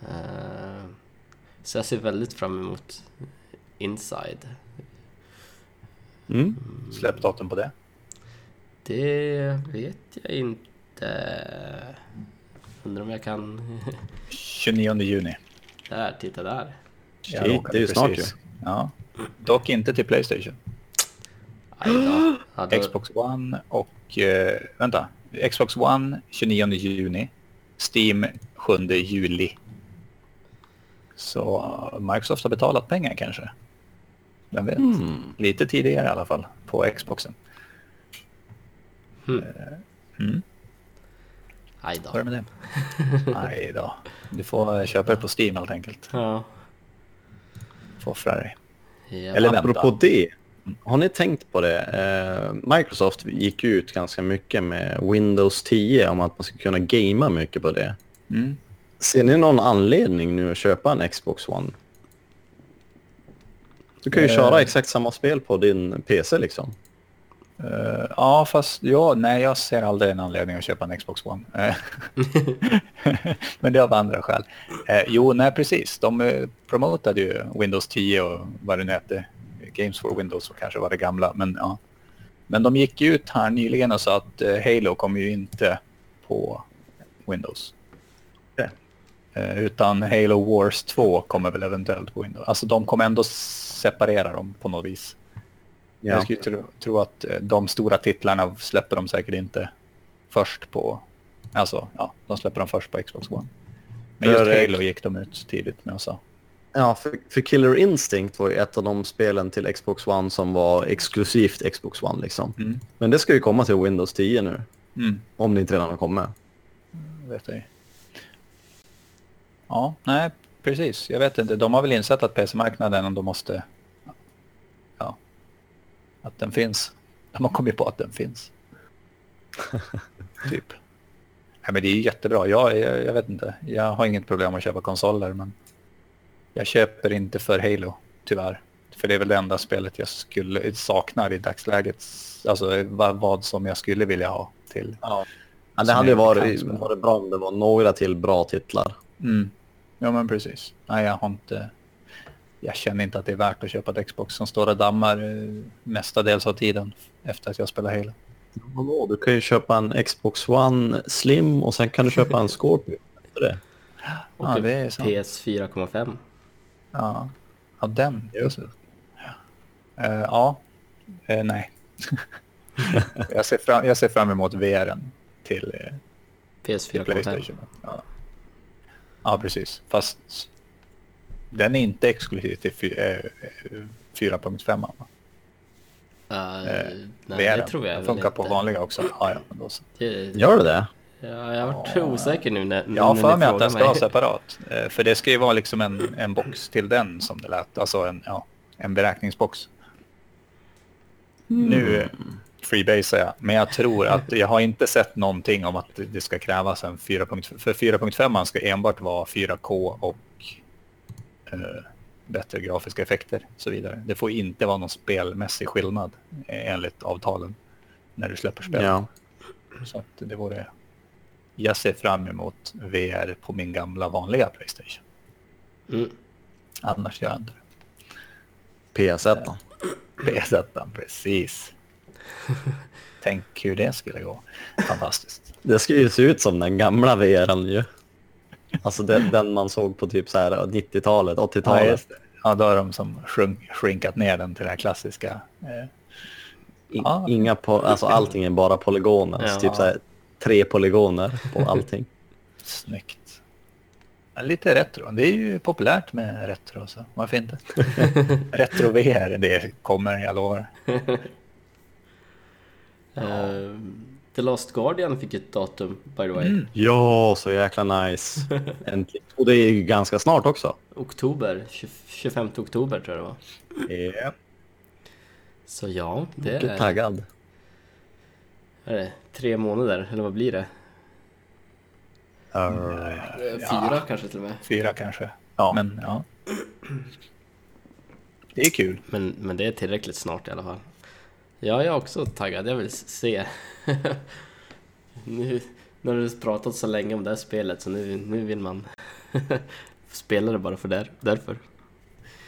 Eh, Så jag ser väldigt fram emot Inside. Mm. Släppdatum på det. Det vet jag inte. Undrar om jag kan... 29 juni. Där, titta där. Shit, det är ju snart precis. Ja. Dock inte till Playstation. Ja, då, Xbox One och... Eh, vänta. Xbox One 29 juni. Steam 7 juli. Så Microsoft har betalat pengar kanske. Vem vet? Mm. Lite tidigare i alla fall på Xboxen. Mm. Aj Vad är då. det med det? Nej då. Du får eh, köpa det på Steam helt enkelt. Ja. Får offra dig. Ja. Eller vänta. Apropå det, har ni tänkt på det? Eh, Microsoft gick ut ganska mycket med Windows 10 om att man ska kunna gamea mycket på det. Mm. Ser ni någon anledning nu att köpa en Xbox One? Du kan ju Eh. köra exakt samma spel på din PC liksom. Eh, ja, fast ja, nej, jag ser aldrig en anledning att köpa en Xbox One. Eh, Men det är av andra skäl. Eh, jo, nej, precis. De promotade ju Windows 10 och vad det nu hette. Games for Windows och kanske var det gamla. Men, ja. men de gick ut här nyligen och sa att eh, Halo kommer ju inte på Windows. Utan Halo Wars 2 kommer väl eventuellt på Windows. Alltså de kommer ändå separera dem på något vis. Jag skulle tro, tro att eh, de stora titlarna släpper de säkert inte först på... Alltså, ja, de släpper dem först på Xbox One. Men just För, eh, Halo gick de ut tidigt med och sa. Ja, för, för Killer Instinct var ju ett av de spelen till Xbox One som var exklusivt Xbox One liksom. Mm. Men det ska ju komma till Windows 10 nu, Mm, om det inte redan har kommit. vet jag. Ja, nej, precis. Jag vet inte. De har väl insett att PC-marknaden ändå måste... Att den finns. De har kommit på att den finns. typ. Nej, men det är jättebra. Jag, jag, jag vet inte. Jag har inget problem att köpa konsoler, men jag köper inte för Halo, tyvärr. För det är väl det enda spelet jag skulle saknar i dagsläget. Alltså vad, vad som jag skulle vilja ha till. Ja. Ja, det hade ju varit, varit bra om det var några till bra titlar. Mm. Ja, men precis. Nej, jag har inte... Jag känner inte att det är värt att köpa ett Xbox som står och dammar eh, mestadels av tiden efter att jag spelar Halo. Vadå, Du kan ju köpa en Xbox One Slim och sen kan du köpa en Scorpio. efter det. Och Ja, det är sant. PS 4,5. Ja, ja den. Just det. Eh, ja, Eh, nej. jag, ser fram, jag ser fram emot VRen till, PS till 4,5. Playstation. Ja. ja, precis. Fast den är inte exklusiv till fy- eh, eh, 4.5. va? Uh, Eh, nej, VRen. det tror jag Den funkar på inte. vanliga också. Ja, ja, men då så. Det, Gör det det? ja, jag har varit osäker nu när, Jag har för mig att den ska vara separat. Eh, För det ska ju vara liksom en, en box till den som det lät. Alltså en, ja, en beräkningsbox. Nu freebasar jag, men jag tror att jag har inte sett någonting om att det ska krävas en 4.5. För 4.5 ska enbart vara 4K och eh, bättre grafiska effekter och så vidare. Det får inte vara någon spelmässig skillnad eh, enligt avtalen när du släpper spel. Ja. Så att det vore... Jag ser fram emot VR på min gamla vanliga Playstation. Mm. Annars gör jag inte det. PS1 då. PS1, precis. Tänk hur det skulle gå. Fantastiskt. Det ska ju se ut som den gamla VR'n ju. Alltså den, den man såg på typ så här 90-talet, Ja, 80-talet. just det. ja, då har de som shrinkat ner den till det här klassiska. Eh, Ja. Inga po- alltså allting är bara polygoner. Ja. Så typ så här, tre polygoner på allting. snyggt. Ja, Lite retro. Det är ju populärt med retro, så varför inte? retro VR, det kommer, jag lovar. Eh, The Last Guardian fick ett datum, by the way. Mm. Ja, så jäkla nice. Äntligen. Och det är ju ganska snart också. Oktober, 20, 25 oktober tror jag det var. Ja. Så ja, det Mycket är, taggad. är det tre månader, eller vad blir det? Uh, Fyra kanske till och med. Fyra kanske. Ja. Men ja. Det är kul. Men, men det är tillräckligt snart i alla fall. Ja, jag är också taggad. Jag vill se. nu, har du pratat så länge om det här spelet så nu, nu vill man spela det bara för där, därför.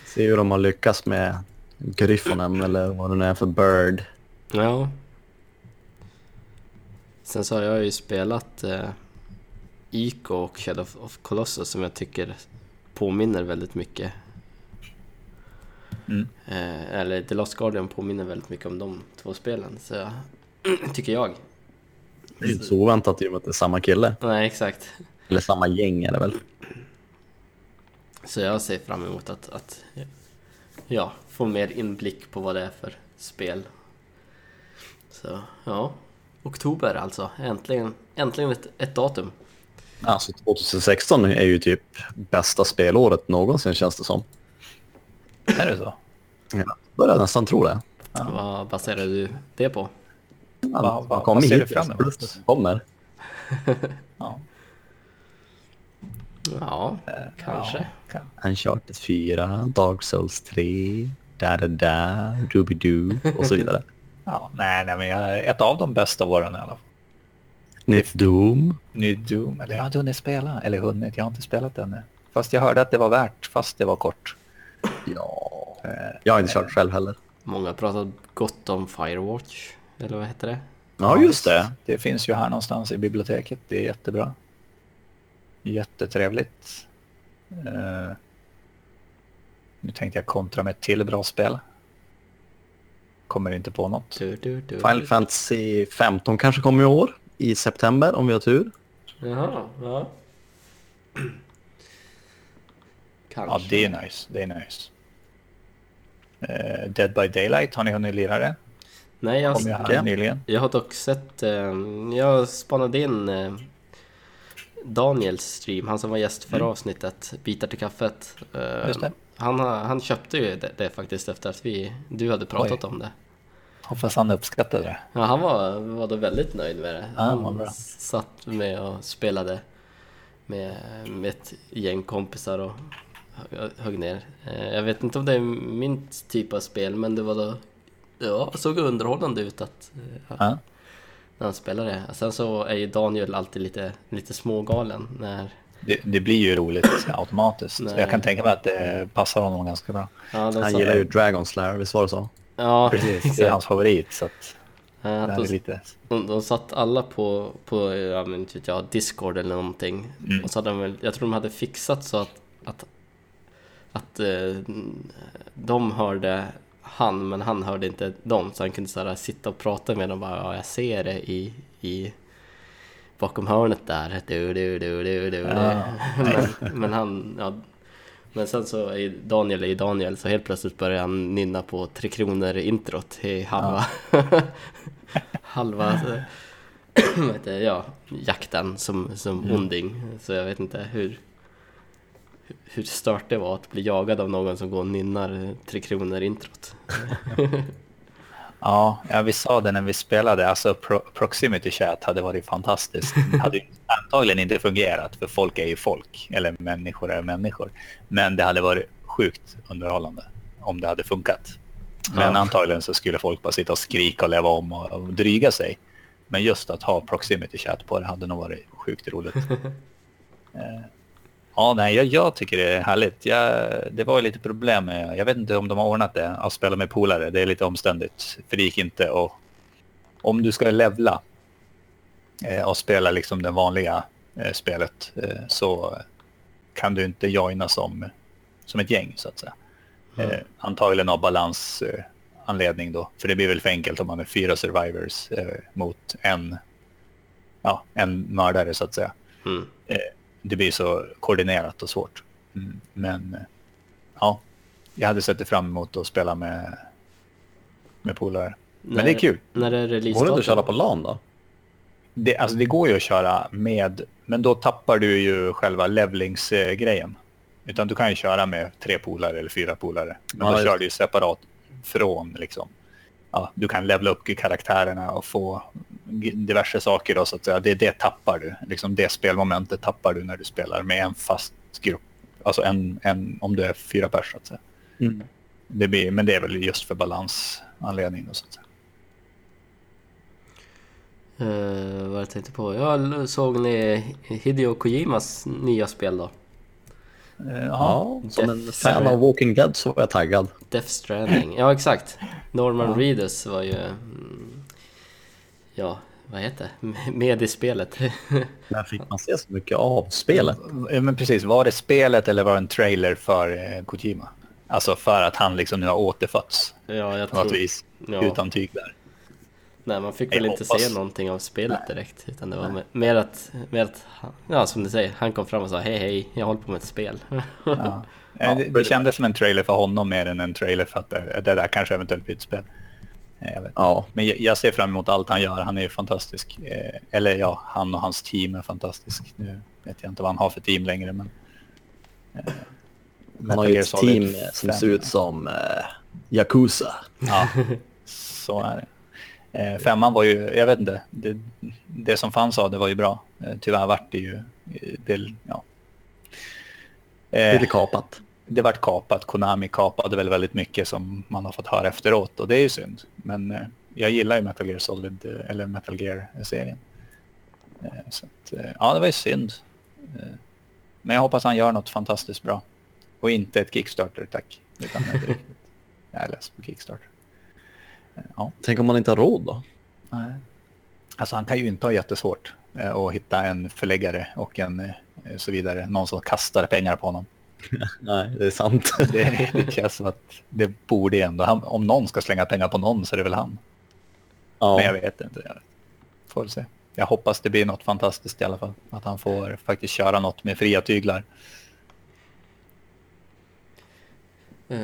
se hur de har lyckats med Gryphonen eller vad det nu är för bird. Ja. Sen så har jag ju spelat eh, Ico och Shadow of Colossus som jag tycker påminner väldigt mycket. Mm. Eh, eller The Lost Guardian påminner väldigt mycket om de två spelen. Så tycker jag. Det är inte så oväntat i och med att det är samma kille. Nej, exakt. Eller samma gäng är det väl. Så jag ser fram emot att, att ja, få mer inblick på vad det är för spel. Så ja, oktober alltså. Äntligen, äntligen ett, ett datum. Alltså 2016 är ju typ bästa spelåret någonsin känns det som. Är det så? Ja. Börjar nästan tro det. Vad baserar du det på? Ja, vad- man kommer vad ser du hit, fram emot? kommer. Ja. Ja, kanske. Ja, Uncharted 4, Dark Souls 3, da da da, Doobidoo och så vidare. Ja, nej, nej, men jag, ett av de bästa åren i alla fall. Nytt Doom. Ny Doom, eller jag har inte hunnit spela, eller hunnit, jag har inte spelat ännu. Fast jag hörde att det var värt, fast det var kort. Ja. Eh, Jag har inte kört själv heller. Många har pratat gott om Firewatch, eller vad heter det? Ja, just det. Det finns ju här någonstans i biblioteket, det är jättebra. Jättetrevligt. Eh, nu tänkte jag kontra med ett till bra spel. Kommer inte på något. Du, du, du. Final Fantasy 15 kanske kommer i år. I september om vi har tur. Jaha, ja. Kanske. Ja, det är nice. Det är nice. Eh, Dead by Daylight, har ni hunnit lira det? Nej, jag, jag här nyligen. jag har dock sett... Eh, jag spanade in eh, Daniels stream, han som var gäst förra avsnittet, Bitar till kaffet. Mm. Han, han köpte ju det, det faktiskt efter att vi, du hade pratat Oj. om det. Hoppas han uppskattade det. Ja, han var, var då väldigt nöjd med det. Ja, han bra. satt med och spelade med, med ett gäng kompisar och högg ner. Eh, Jag vet inte om det är min typ av spel, men det var då... Ja, såg underhållande ut att, eh, Ja. när han spelade. Sen så är ju Daniel alltid lite, lite smågalen när... Det, det blir ju roligt automatiskt. Nej. Jag kan tänka mig att det passar honom ganska bra. Ja, Han gillar ju Dragon Slayer, visst var det så? Ja, Precis, det är hans favorit. Så att Ja, de- är lite... De, de satt alla på, på ja, men, inte vet jag, Discord eller någonting. Mm. Och så hade de jag tror de hade fixat så att, att, att eh, de hörde han, men han hörde inte dem. Så han kunde så här, sitta och prata med dem. Bara, ja, jag ser det i, i bakom hörnet där. Du, du, du, du, du. Ja. Men, men han, ja, men sen så är Daniel är ju Daniel så helt plötsligt börjar han nynna på Tre Kronor introt i halva halva heter det, ja, jakten som, som onding. Så jag vet inte hur hur stört det var att bli jagad av någon som går och nynnar eh, Tre Kronor introt. Ja, ja, vi sa det när vi spelade. Alltså pro proximity chat hade varit fantastiskt. Det hade antagligen inte fungerat för folk är ju folk. Eller människor är människor. Men det hade varit sjukt underhållande om det hade funkat. Men Ja. antagligen så skulle folk bara sitta och skrika och leva om och, och dryga sig. Men just att ha proximity chat på det hade nog varit sjukt roligt. Ja, nej, jag, jag tycker det är härligt. Jag, det var lite problem med, jag vet inte om de har ordnat det, att spela med polare. Det är lite omständigt, för det gick inte. Och om du ska levla eh, och spela liksom det vanliga eh, spelet eh, så kan du inte joina som, som ett gäng så att säga. Mm. Eh, antagligen av balansanledning eh, då. För det blir väl för enkelt om man är fyra survivors eh, mot en, ja, en mördare så att säga. Mm. Det blir så koordinerat och svårt. Mm, men eh, ja, jag hade sett fram emot att spela med, med polare. Men det är kul. När är Går det inte att köra på LAN då? Det, alltså det går ju att köra med, men då tappar du ju själva levlingsgrejen. Utan du kan ju köra med tre polare eller fyra polare. Men Ja, då kör du ju separat från liksom. Ja, du kan levla upp karaktärerna och få diverse saker då, så att säga. Det, det tappar du. Liksom det spelmomentet tappar du när du spelar med en fast grupp. Alltså en, en om du är fyra pers så att säga. Det blir, men det är väl just för balansanledning då, så att säga. Uh, vad jag tänkte på? Ja, såg ni Hideo Kojimas nya spel då? Eh, Ja, som en Death fan Stranding. av Walking Dead så var jag taggad. Death Stranding. Ja, exakt. Norman Ja. Reedus var ju... Ja, vad heter det? Med i spelet. När fick man se så mycket av spelet? Men precis, var det spelet eller var det en trailer för eh, Kojima? Alltså för att han liksom nu har återfötts ja, jag på något tror... vis. Ja. Utan tyg där. Nej, man fick Jag väl inte hoppas- se någonting av spelet direkt. Utan det var mer- mer att, mer att, ja som du säger, han kom fram och sa hej hej, jag håller på med ett spel. Ja. Ja, Eh, det, det kändes som en trailer för honom mer än en trailer för att det, det där kanske eventuellt blir ett spel. Eh. Ja, Men jag, jag ser fram emot allt han gör. Han är ju fantastisk. Eh, eller ja, han och hans team är fantastisk. Nu vet jag inte vad han har för team längre, men... Eh, han har ju ett team som 5. ser ut som eh, Yakuza. Ja, så är det. Eh, femman var ju, jag vet inte, det, det som fanns av det var ju bra. Tyvärr vart det ju, det, ja. Eh, Lite kapat. Det vart kapat, Konami kapade väl väldigt mycket som man har fått höra efteråt och det är ju synd. Men eh, jag gillar ju Metal Gear Solid, eh, eller Metal Gear-serien. Eh, så att, ja, det var ju synd. Men jag hoppas han gör något fantastiskt bra. Och inte ett Kickstarter, tack. Utan. Jag är less på Kickstarter. Ja. Tänk om man inte har råd då? Nej. Alltså han kan ju inte ha jättesvårt att hitta en förläggare och en så vidare. Någon som kastar pengar på honom. Nej, det är sant. Det, det känns som att det borde ändå, han, om någon ska slänga pengar på någon så är det väl han. Men jag ja. vet inte. Jag får se. Jag hoppas det blir något fantastiskt i alla fall. Att han får faktiskt köra något med fria tyglar. Eh,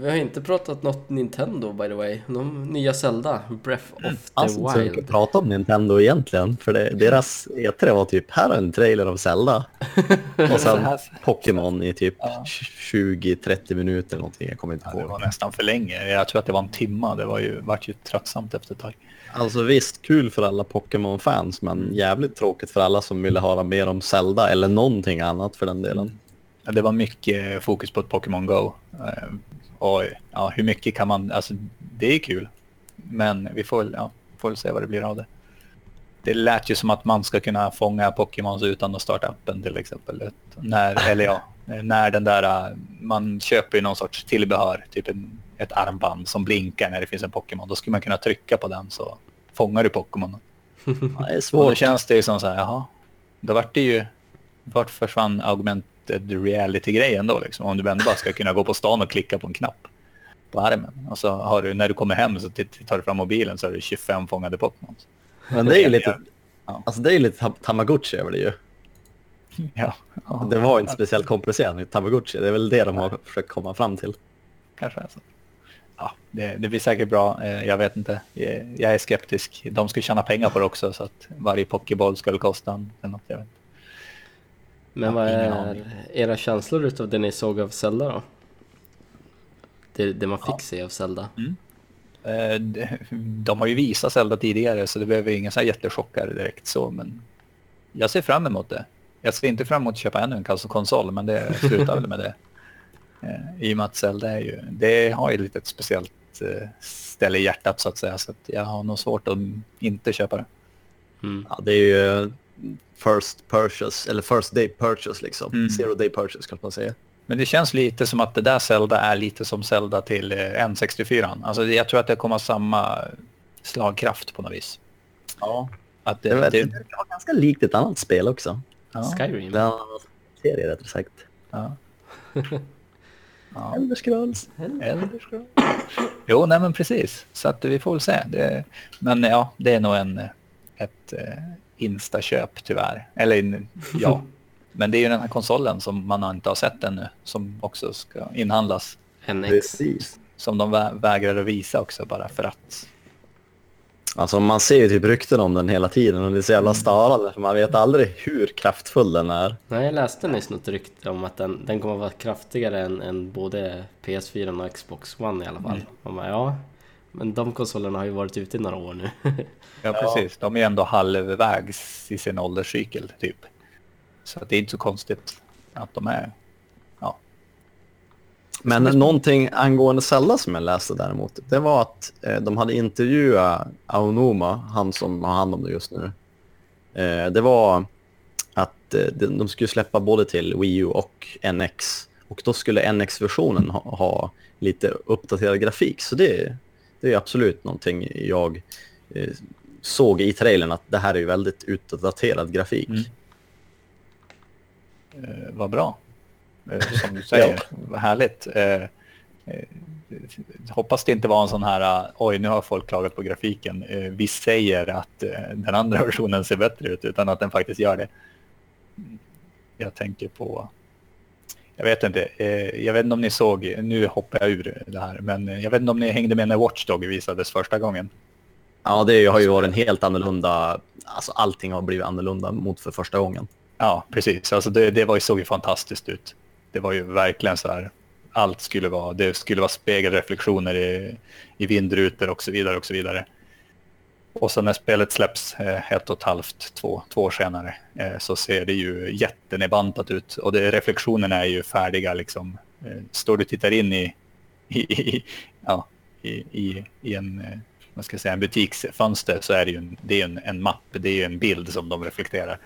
vi har inte pratat något Nintendo by the way. De nya Zelda, Breath of the Alltså, Wild. att prata om Nintendo egentligen. För det, deras E3 var typ, här är en trailer av Zelda. Och sen Pokémon i typ Ja. 20-30 minuter någonting. Jag kommer inte Ja, det ihåg. var nästan för länge. Jag tror att det var en timma. Det var ju, vart ju tröttsamt efter ett tag. Alltså visst, kul för alla Pokémon-fans men jävligt tråkigt för alla som ville höra mer om Zelda eller någonting annat för den delen. Ja, Det var mycket fokus på Pokémon Go. Eh, Och ja, hur mycket kan man... Alltså, det är kul. Men vi får väl, ja, får väl se vad det blir av det. Det lät ju som att man ska kunna fånga Pokémons utan att starta appen till exempel. När, eller ja, när den där... äh, Man köper ju någon sorts tillbehör, typ en, ett armband som blinkar när det finns en Pokémon. Då skulle man kunna trycka på den så fångar du Pokémon. Ja, det är Och då svårt. känns det ju som så här, jaha, då vart det ju, vart försvann augmented reality-grejen då liksom? Om du ändå bara ska kunna gå på stan och klicka på en knapp på armen. Och så har du, när du kommer hem så tar du fram mobilen så har du 25 fångade Pokémon. Men det är ju lite, Ja. alltså det är lite tam- Tamagotchi över det ju. Ja, ja Det var inte speciellt komplicerat med Tamagotchi. Det är väl det de har försökt komma fram till. kanske är så. Ja, det, det blir säkert bra. Eh, Jag vet inte. Eh, Jag är skeptisk. De ska tjäna pengar på det också så att varje pokéboll skulle kosta en. Jag vet. inte. Men vad är era känslor utav det ni såg av Zelda då? Det, det man fick se av Zelda. Eh, de- har ju visat Zelda tidigare så det behöver så här jättechockare direkt så men jag ser fram emot det. Jag ser inte fram emot att köpa ännu en kons- konsol men det slutar väl med det. Eh, I och med att Zelda är ju, det har ju lite ett speciellt eh, ställe i hjärtat så att säga. Så att jag har nog svårt att inte köpa det. Mm. Ja, det är ju first purchase, eller first day purchase liksom. Mm. Zero day purchase kan man säga. Men det känns lite som att det där Zelda är lite som Zelda till eh, N64. Alltså jag tror att det kommer ha samma slagkraft på något vis. Ja. Att Det, det, det, det, var ganska likt ett annat spel också. ja, Skyrim. Den serie rättare sagt. ja. ja. Elder Scrolls. Elder Scrolls. Jo, nej men precis. Så att vi får väl se. Det, men ja, det är nog en, ett eh, instaköp tyvärr. Eller ja. Men det är ju den här konsolen som man inte har sett ännu som också ska inhandlas. NX. Precis. Som de vä- vägrar att visa också bara för att. Alltså man ser ju typ rykten om den hela tiden och det är så jävla störande för man vet aldrig hur kraftfull den är. Nej, jag läste nyss något rykte om att den, den kommer att vara kraftigare än, än både PS4 och Xbox One i alla fall. Mm. Man bara, ja, men de konsolerna har ju varit ute i några år nu. Ja, precis. De är ändå halvvägs i sin ålderscykel typ. Så det är inte så konstigt att de är. Ja, Men någonting angående Zelda som jag läste däremot, det var att eh, de hade intervjuat Aonuma, han som har hand om det just nu. Eh, det var att eh, de, de skulle släppa både till Wii U och NX. Och då skulle NX-versionen ha, ha lite uppdaterad grafik. Så det, det är absolut någonting jag eh, såg i trailern att det här är ju väldigt utdaterad grafik. Mm. eh, vad bra. Eh, som du säger, vad härligt. Eh, eh, hoppas det inte var en sån här, eh, oj nu har folk klagat på grafiken. Eh, vi säger att eh, den andra versionen ser bättre ut utan att den faktiskt gör det. Jag tänker på, jag vet inte, eh, jag vet inte om ni såg, nu hoppar jag ur det här, men eh, jag vet inte om ni hängde med när Watchdog visades första gången. Ja, det har ju varit en helt annorlunda, alltså allting har blivit annorlunda mot för första gången. Ja, precis. Alltså det, det var ju, såg ju fantastiskt ut. Det var ju verkligen så här. Allt skulle vara, det skulle vara spegelreflektioner i, i vindrutor och så vidare och så vidare. Och så när spelet släpps eh, ett och ett halvt, två, två år senare eh, så ser det ju jättenebantat ut. Och det, reflektionerna är ju färdiga liksom. Eh, står du och tittar in i, i, i, ja, i, i, en, vad ska jag säga, en butiksfönster så är det ju en, det är en, en mapp, det är ju en bild som de reflekterar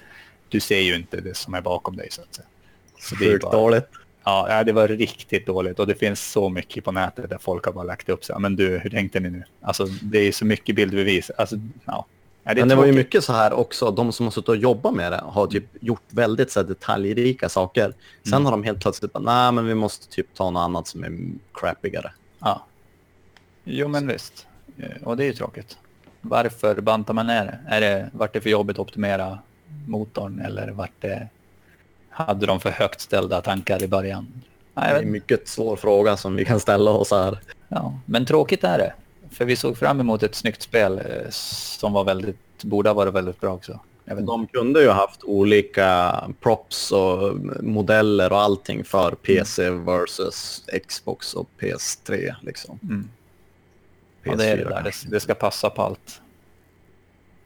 du ser ju inte det som är bakom dig så att säga. Så det är Sjukt dåligt. Ja, det var riktigt dåligt och det finns så mycket på nätet där folk har bara lagt upp här, men du, hur tänkte ni nu? Alltså det är så mycket bildbevis. Alltså, ja. Ja, Men det var ju mycket så här också, de som har suttit och jobbat med det har typ gjort väldigt så detaljrika saker. Sen Mm. har de helt plötsligt bara, nej men vi måste typ ta något annat som är crappigare. Ja. Jo, men visst. Eh, Och det är ju tråkigt. Varför bantar man ner det? Är det vart det för jobbigt att optimera motorn eller vart det hade de för högt ställda tankar i början? Det är en mycket svår fråga som vi kan ställa oss här. Ja, men tråkigt är det. För vi såg fram emot ett snyggt spel eh, som var väldigt, borde ha varit väldigt bra också. De kunde ju haft olika props och modeller och allting för PC versus Xbox och PS3 liksom. Mm. Ja, det är det där. Det, det ska passa på allt.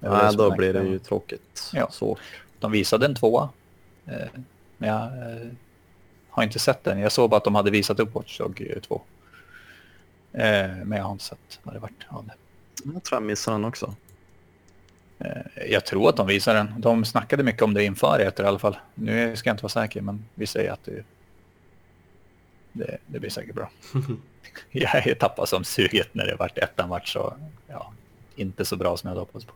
Som då blir det ju tråkigt. Ja. Så. De visade en tvåa. Eh, Men jag eh, har inte sett den. Jag såg bara att de hade visat upp Watch Dog 2. Eh, Men jag har inte sett vad det vart av det. Jag tror jag missade den också. Eh, Jag tror att de visar den. De snackade mycket om det inför det i alla fall. Nu ska jag inte vara säker, men vi säger att det, det, det blir säkert bra. jag tappade som suget när det vart ettan vart så, ja, inte så bra som jag hade hoppats på.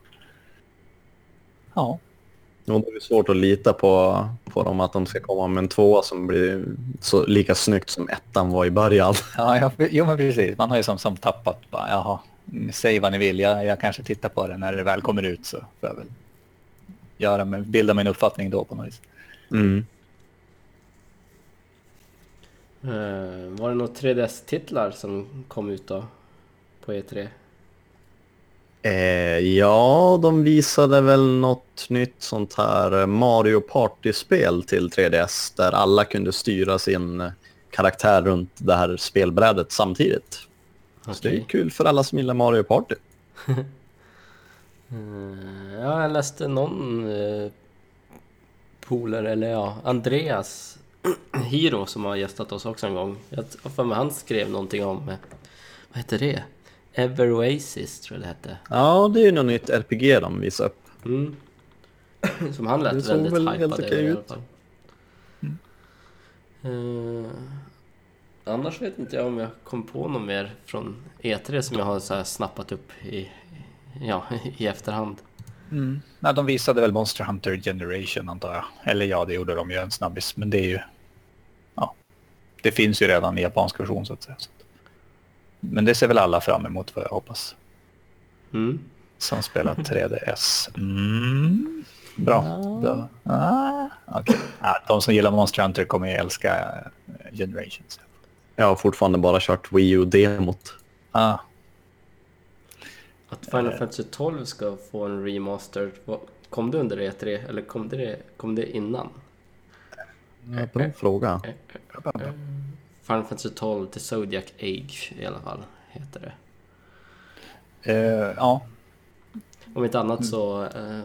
Ja, Och det är svårt att lita på, på dem att de ska komma med en tvåa som blir så lika snyggt som ettan var i början. ja, ja jo men precis. Man har ju som, som tappat bara, jaha, säg vad ni vill. Jag, jag kanske tittar på det när det väl kommer ut så får jag väl göra, bilda min uppfattning då på något vis. Mm. Eh, var det några 3DS-titlar som kom ut då? På E E3? Eh, ja, de visade väl något nytt sånt här Mario Party-spel till 3DS där alla kunde styra sin karaktär runt det här spelbrädet samtidigt. Så det är kul för alla som gillar Mario Party. Eh, ja, jag läste någon eh, polare, eller ja, Andreas Hiro som har gästat oss också en gång. Jag har för mig han skrev någonting om, eh, vad heter det? Ever Oasis tror jag det hette. Ja, det är ju något nytt RPG de visar upp. Mm. Som han Det lät såg väldigt väl hypad helt över okej i alla ut. fall. Eh, annars vet inte jag om jag kom på något mer från E3 som jag har så här snappat upp i, ja, i efterhand. Mm. Nej, de visade väl Monster Hunter Generation antar jag. Eller ja, det gjorde de ju en snabbis. Men det är ju... Ja. Det finns ju redan i japansk version så att säga. Så Men det ser väl alla fram emot vad jag hoppas. Mm. Som spelar 3DS. Mm. Bra. Då- Ah, okej. ah, de som gillar Monster Hunter kommer ju älska eh, Generations. Jag har fortfarande bara kört Wii U-demot. Ah, Att Final Eh. Fantasy 12 ska få en remaster, kom det under E3 eller kom det, kom det innan? Ja, bra fråga. Final Fantasy 12 till Zodiac Age i alla fall, heter det. eh, ja, Om inte annat så eh,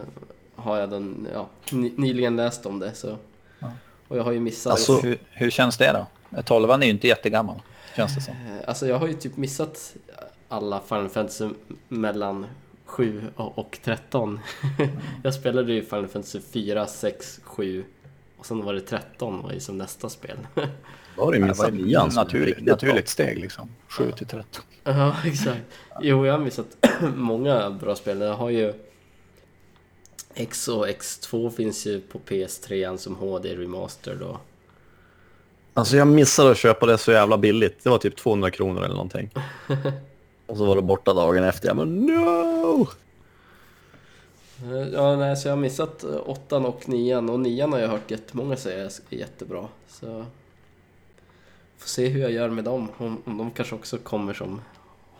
har jag den, ja, ny- nyligen läst om det så. Ja. Och jag har ju missat, Alltså- hur, hur känns det då? 12 är ju inte jättegammal, känns det som. Eh, alltså jag har ju typ missat alla Final Fantasy mellan 7 och och 13. jag spelade ju Final Fantasy 4, 6, 7 och sen var det 13 var ju som nästa spel. Då har du Det missat var ju nian. som naturligt, naturligt steg liksom. 7 till 13. Ja, exakt. Jo, jag har missat många bra spel. Jag har ju X och X2 finns ju på PS3 som HD remaster då. Alltså jag missade att köpa det så jävla billigt. Det var typ 200 kronor eller någonting. Och så var det borta dagen efter. Jag bara no! Ja, nej, så jag har missat åttan och nian och nian har jag hört jättemånga säga är jättebra. Så får se hur jag gör med dem. Om, om de kanske också kommer som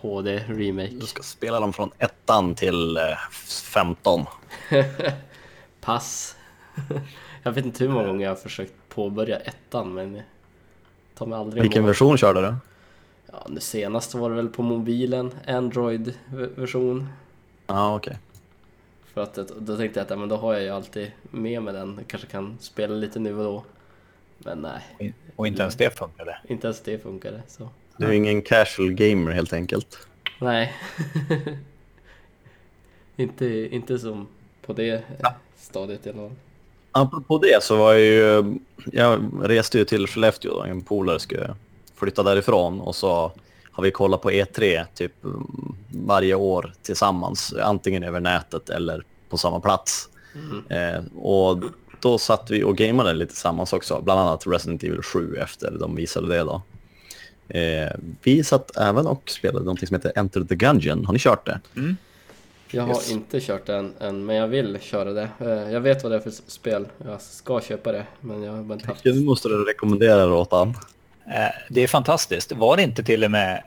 HD remake. Du ska spela dem från ettan till eh, 15. Pass. jag vet inte hur många gånger jag har försökt påbörja ettan men jag tar mig aldrig Vilken mål. version körde du? Ja, nu senast var det väl på mobilen, Android-version. Ja, okej. För att då tänkte jag att ja, men då har jag ju alltid med mig den, kanske kan spela lite nu och då. Men nej, Och inte ens det funkade. inte ens det funkade. Så. Du är ingen casual gamer helt enkelt. Nej. inte, inte som på det stadiet i alla fall. Apropå det så var jag ju... Jag reste ju till Skellefteå då. En polare skulle flytta därifrån och så har vi kollat på E3 typ mm, varje år tillsammans. Antingen över nätet eller på samma plats. Mm. Eh, och då satt vi och gameade lite tillsammans också. Bland annat Resident Evil 7 efter de visade det då. Eh, vi satt även och spelade någonting som heter Enter the Gungeon. Har ni kört det? Jag har Yes. inte kört den än, men jag vill köra det. Eh, Jag vet vad det är för spel. Jag ska köpa det, men jag har bara inte haft... Nu måste du rekommendera det åt han. Eh, Det är fantastiskt. Var det inte till och med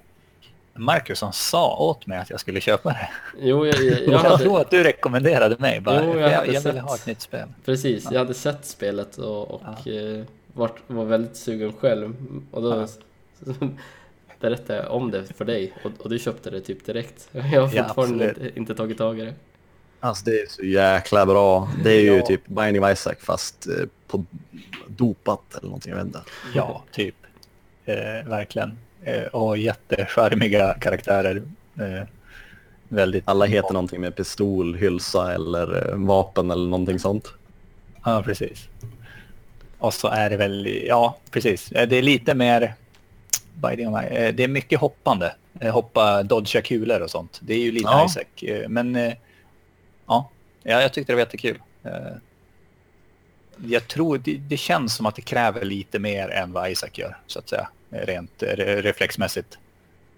Marcus som sa åt mig att jag skulle köpa det? Jo, jag, jag, jag hade... tror att du rekommenderade mig. Bara, Jo, jag jag, jag, ville sett. ha ett nytt spel. Precis, jag hade sett spelet och, och eh, vart, var väldigt sugen själv. Och då berättade jag om det för dig och, och du köpte det typ direkt. Jag har Ja, fortfarande inte, inte tagit tag i det. Alltså det är så jäkla bra. Det är ju Ja. typ Binding of Isaac fast eh, på dopat eller någonting, jag vet inte. Ja, typ. Eh, verkligen. Eh, och jättecharmiga karaktärer. Eh, väldigt... Alla heter någonting med pistol, hylsa eller eh, vapen eller någonting sånt. Ja, precis. Och så är det väl, ja, precis. Det är lite mer... Eh, Det är mycket hoppande. Hoppa, dodga kulor och sånt. Det är ju lite Ja. Isaac. Men ja, ja, jag tyckte det var jättekul. Jag tror det, det känns som att det kräver lite mer än vad Isaac gör, så att säga. Eh, Rent eh, re- reflexmässigt.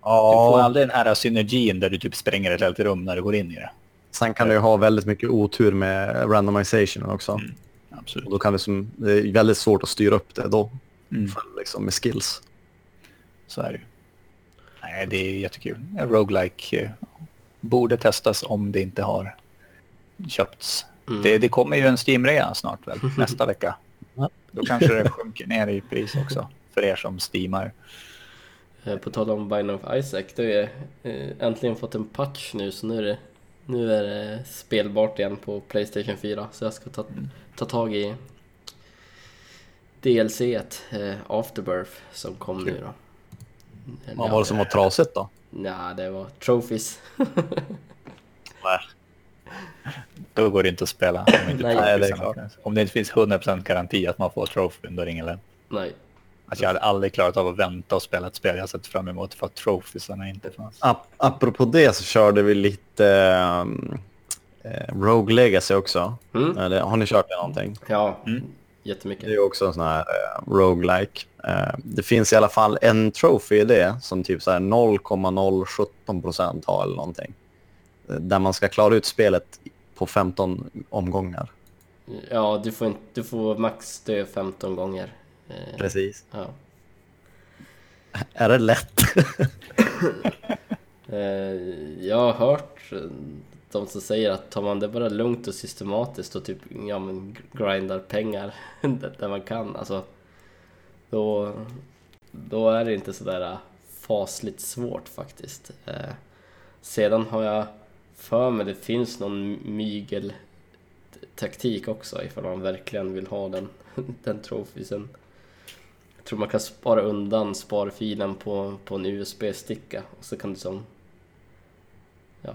Du får aldrig den här synergin där du typ spränger ett helt rum när du går in i det. Sen kan du ju ha väldigt mycket otur med randomizationen också. Mm. Absolut. Och då kan det, som, det är väldigt svårt att styra upp det då. Mm. För, liksom, med skills. Så är det ju. Nej, det är jättekul. En roguelike eh, borde testas om det inte har köpts. Mm. Det, det kommer ju en Steam-rea snart väl, nästa vecka. Ja. Då kanske det sjunker ner i pris också för er som steamar. Eh, På tal om Binding of Isaac, jag eh, äntligen fått en patch nu så nu är det, nu är det spelbart igen på Playstation 4 så jag ska ta, ta tag i DLC eh, Afterbirth som kom nu då. Vad var det som var trasigt då? Ja, det var trophies. Då går det inte att spela. Om, inte Nej, det är klart. om det inte finns 100% garanti att man får trofén, då är det ingen lätt. Nej. Alltså jag hade aldrig klarat av att vänta och spela ett spel jag sett fram emot för att trofisarna inte fanns. Ap apropå det så körde vi lite eh, Rogue Legacy också. Mm. Eller, har ni kört det någonting? Ja, Mm. jättemycket. Det är också en sån här uh, roguelike. Eh, det finns i alla fall en trophy i det som typ så här 0,017% har eller någonting. Eh, Där man ska klara ut spelet på 15 omgångar. Ja, du får, inte, du får max dö 15 gånger. Eh, Precis. ja. Är det lätt? Eh, jag har hört de som säger att tar man det bara lugnt och systematiskt och typ ja, men grindar pengar där man kan, alltså då, då är det inte sådär eh, fasligt svårt faktiskt. Eh, sedan har jag för mig det finns någon mygeltaktik också ifall man verkligen vill ha den, den trofisen. Jag tror man kan spara undan sparfilen på, på en USB-sticka och så kan du som Ja,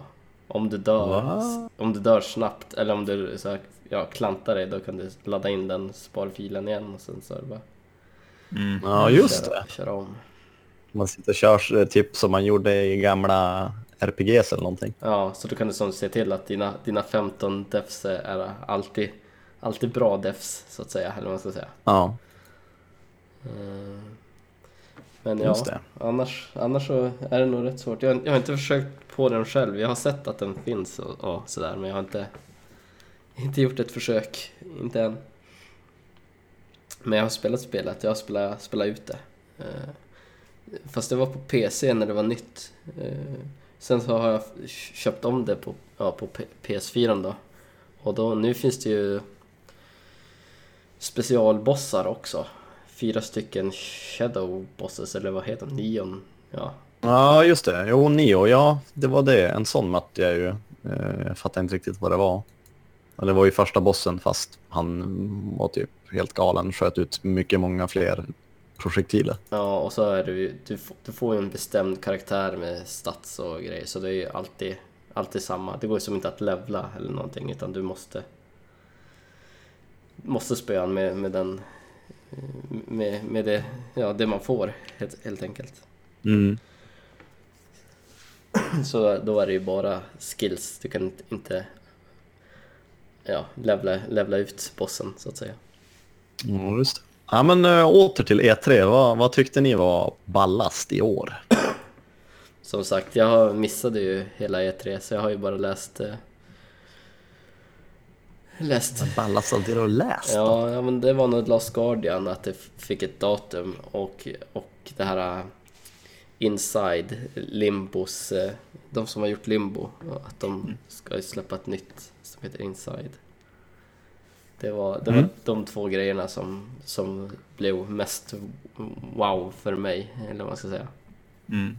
om du dör, om du dör snabbt eller om du så här, ja, klantar dig då kan du ladda in den sparfilen igen och sen så är det bara Mm. Ja, just köra, det. köra om. Man sitter och kör eh, typ som man gjorde i gamla RPGs eller någonting. Ja, så då kan du som se till att dina, dina 15 defs är alltid, alltid bra defs så att säga, eller vad man ska säga. Ja, Men ja, annars, annars så är det nog rätt svårt. Jag, jag har inte försökt på den själv. Jag har sett att den finns och, och sådär, men jag har inte, inte gjort ett försök. Inte än. Men jag har spelat spelet. Jag har spelat, spelat ut det. Eh, Fast det var på PC när det var nytt. Eh, Sen så har jag köpt om det på, ja, på P- PS4 då. Och då, nu finns det ju specialbossar också. Fyra stycken shadow bosses, eller vad heter de? Neon? Ja, Ja, just det. Jo, Neo, ja, det var det. En sån mötte jag ju. Eh, Jag fattar inte riktigt vad det var. Det var ju första bossen fast han var typ helt galen. Sköt ut mycket, många fler projektiler. Ja, och så är det ju, du, du får ju en bestämd karaktär med stats och grejer, så det är ju alltid, alltid samma. Det går ju som inte att levla eller någonting, utan du måste måste spöa med, med den med, med det, ja, det man får helt, helt enkelt. Mm. Så då är det ju bara skills, du kan inte- ja, levla, levla ut bossen så att säga. Ja, just det. Ja, men äh, åter till E3. Vad, vad tyckte ni var ballast i år? Som sagt, jag missade ju hela E3 så jag har ju bara läst eh, Läst det du har läst? Ja, ja, men det var nog Last Guardian att det fick ett datum och, och det här uh, Inside, Limbos, eh, de som har gjort Limbo, att de ska ju släppa ett nytt som heter Inside. Det var, det var Mm. de två grejerna som, som blev mest wow för mig, eller vad man ska säga. Mm.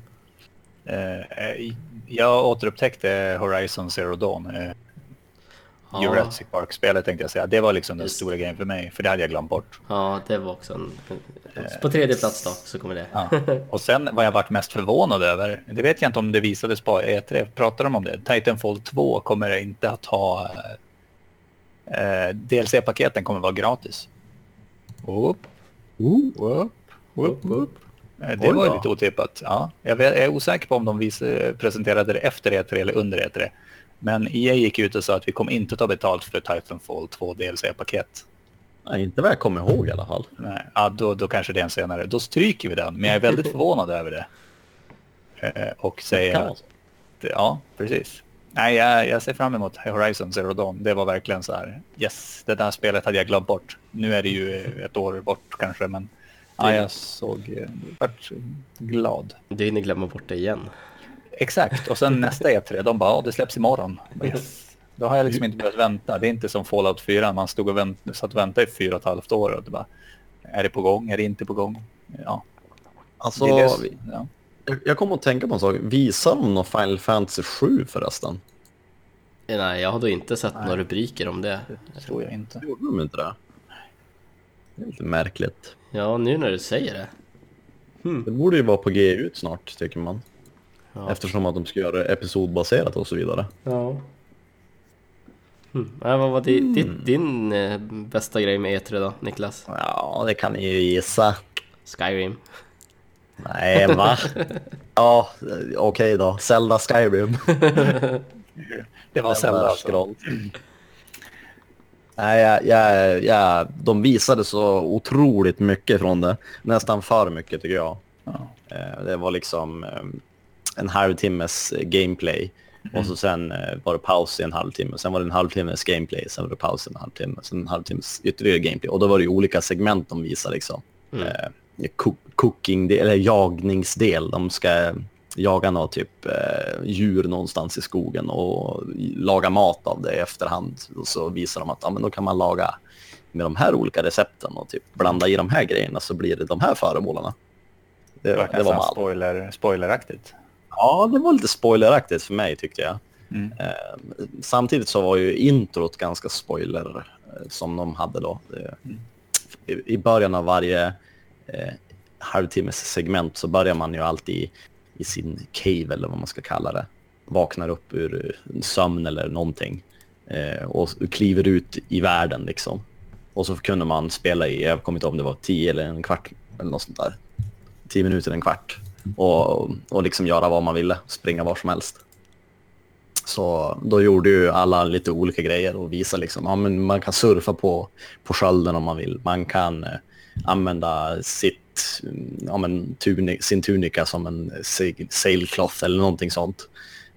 Eh, jag återupptäckte Horizon Zero Dawn. Eh, Ja. Jurassic Park-spelet tänkte jag säga. Det var liksom den Just. stora grejen för mig, för det hade jag glömt bort. Ja, det var också en... På tredje plats då, så kommer det. Ja. Och sen vad jag varit mest förvånad över, det vet jag inte om det visades på E3, pratar de om det? Titanfall 2 kommer inte att ha... Eh, DLC-paketen kommer vara gratis. Whoop, whoop, whoop, whoop. Eh, Det var lite otippat. Ja, jag är osäker på om de vis, presenterade det efter E3 eller under E3. Men EA gick ut och sa att vi kommer inte ta betalt för Titanfall 2 DLC-paket. Nej, inte vad jag kommer ihåg i alla fall. Nej, ja, då, då kanske det är en senare. Då stryker vi den, men jag är väldigt förvånad över det. Eh, Och säger att, ja, precis. Nej, jag, jag ser fram emot Horizon Zero Dawn. Det var verkligen så här, yes, det där spelet hade jag glömt bort. Nu är det ju ett år bort kanske, men ja, jag såg, eh, vart glad. Du hinner glömma bort det igen. Exakt, och sen nästa E3, de bara, ja, det släpps imorgon. Yes. Då har jag liksom inte behövt vänta. Det är inte som Fallout 4, man stod och vänt, satt och väntade i fyra och ett halvt år och det bara, är det på gång, är det inte på gång? Ja. Alltså, det är det, ja. jag, jag kommer att tänka på en sak. Visar de någon Final Fantasy 7 förresten? Eh, Nej, jag har då inte sett Nej. några rubriker om det. Det tror jag inte. Gjorde de inte det? Det är lite märkligt. Ja, nu när du säger det. Det borde ju vara på G ut snart, tycker man. Ja. Eftersom att de ska göra det episodbaserat och så vidare. Ja. Mm. Ja, vad var di, di, din eh, bästa grej med E3 då, Niklas? Ja, det kan ni ju gissa. Skyrim. Nej, va? ja, eh, okej då. Zelda Skyrim. Det var Zelda alltså. Scroll. Nej, jag, jag, jag, de visade så otroligt mycket från det. Nästan för mycket tycker jag. Ja. Eh, Det var liksom eh, en halvtimmes eh, gameplay. Och så sen eh, var det paus i en halvtimme. Sen var det en halvtimmes gameplay. Sen var det paus i en halvtimme. Sen en halvtimmes ytterligare gameplay. Och då var det ju olika segment de visade liksom. Mm. Eh, cook, cooking, eller jagningsdel. De ska jaga något typ eh, djur någonstans i skogen och laga mat av det i efterhand. Och så visar de att ja, men då kan man laga med de här olika recepten och typ blanda i de här grejerna så blir det de här föremålen. Det, Det var, det var allt. spoiler, spoileraktigt. Ja, det var lite spoileraktigt för mig tyckte jag. Mm. Eh, samtidigt så var ju introt ganska spoiler eh, som de hade då. Eh, i, I början av varje eh, halvtimmes segment så börjar man ju alltid i, sin cave eller vad man ska kalla det. Vaknar upp ur en sömn eller någonting eh, och kliver ut i världen liksom. Och så kunde man spela i, jag kommer inte ihåg om det var tio eller en kvart eller något sånt där. Tio minuter, en kvart. Och, och liksom göra vad man ville, springa var som helst. Så då gjorde ju alla lite olika grejer och visade liksom, ja men man kan surfa på, på skölden om man vill. Man kan eh, använda sitt, mm, ja men tuni, sin tunika som en sailcloth eller någonting sånt.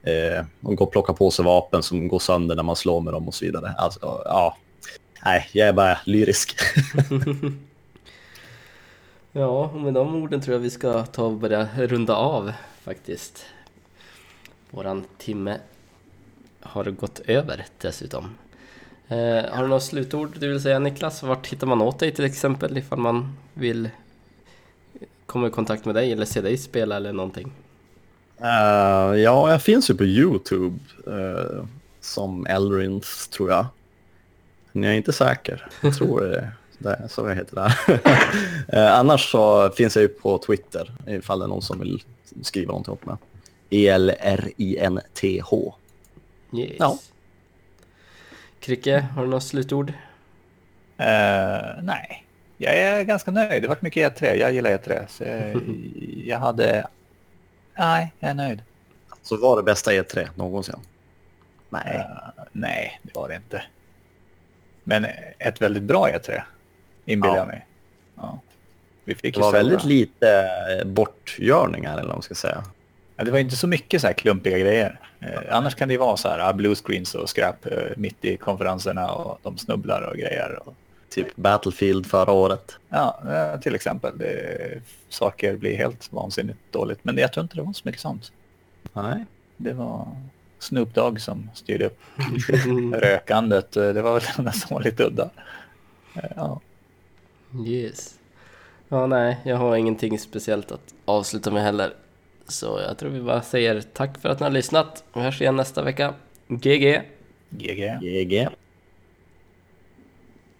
Eh, man gå och plocka på sig vapen som går sönder när man slår med dem och så vidare. Alltså, ja, nej, jag är bara lyrisk. Ja, och med de orden tror jag vi ska ta och börja runda av faktiskt. Våran timme har gått över dessutom. Eh, har du några slutord du vill säga Niklas? Vart hittar man åt dig till exempel ifall man vill komma i kontakt med dig eller se dig spela eller någonting? Uh, ja, jag finns ju på YouTube uh, som Elrins tror jag. Men jag är inte säker. Jag tror det det är så jag heter det. uh, annars så finns jag ju på Twitter ifall det är någon som vill skriva någonting åt mig. E-L-R-I-N-T-H. Yes. Ja. Kricke, har du några slutord? Eh, nej, jag är ganska nöjd. Det har varit mycket E3. Jag gillar E3. Så jag, jag hade... Nej, jag är nöjd. Så var det bästa E3 någonsin? Nej. Eh, nej, det var det inte. Men ett väldigt bra E3, inbillar Ja. jag mig. Ja. Vi fick Det var väldigt lite eh, bortgörningar eller vad man ska säga. Ja, det var inte så mycket så här klumpiga grejer. Eh, annars kan det ju vara så här ah, blue screens och skräp eh, mitt i konferenserna och de snubblar och grejer. Och, Typ Battlefield förra året. ja, eh, till exempel. Det, saker blir helt vansinnigt dåligt. Men jag tror inte det var så mycket sånt. Nej. Det var Snoop Dogg som styrde upp rökandet. Eh, Det var väl det som var lite udda. Eh, Ja. Yes. Ja, nej, jag har ingenting speciellt att avsluta med heller. Så jag tror vi bara säger tack för att ni har lyssnat. Vi hörs igen nästa vecka. GG! GG. GG.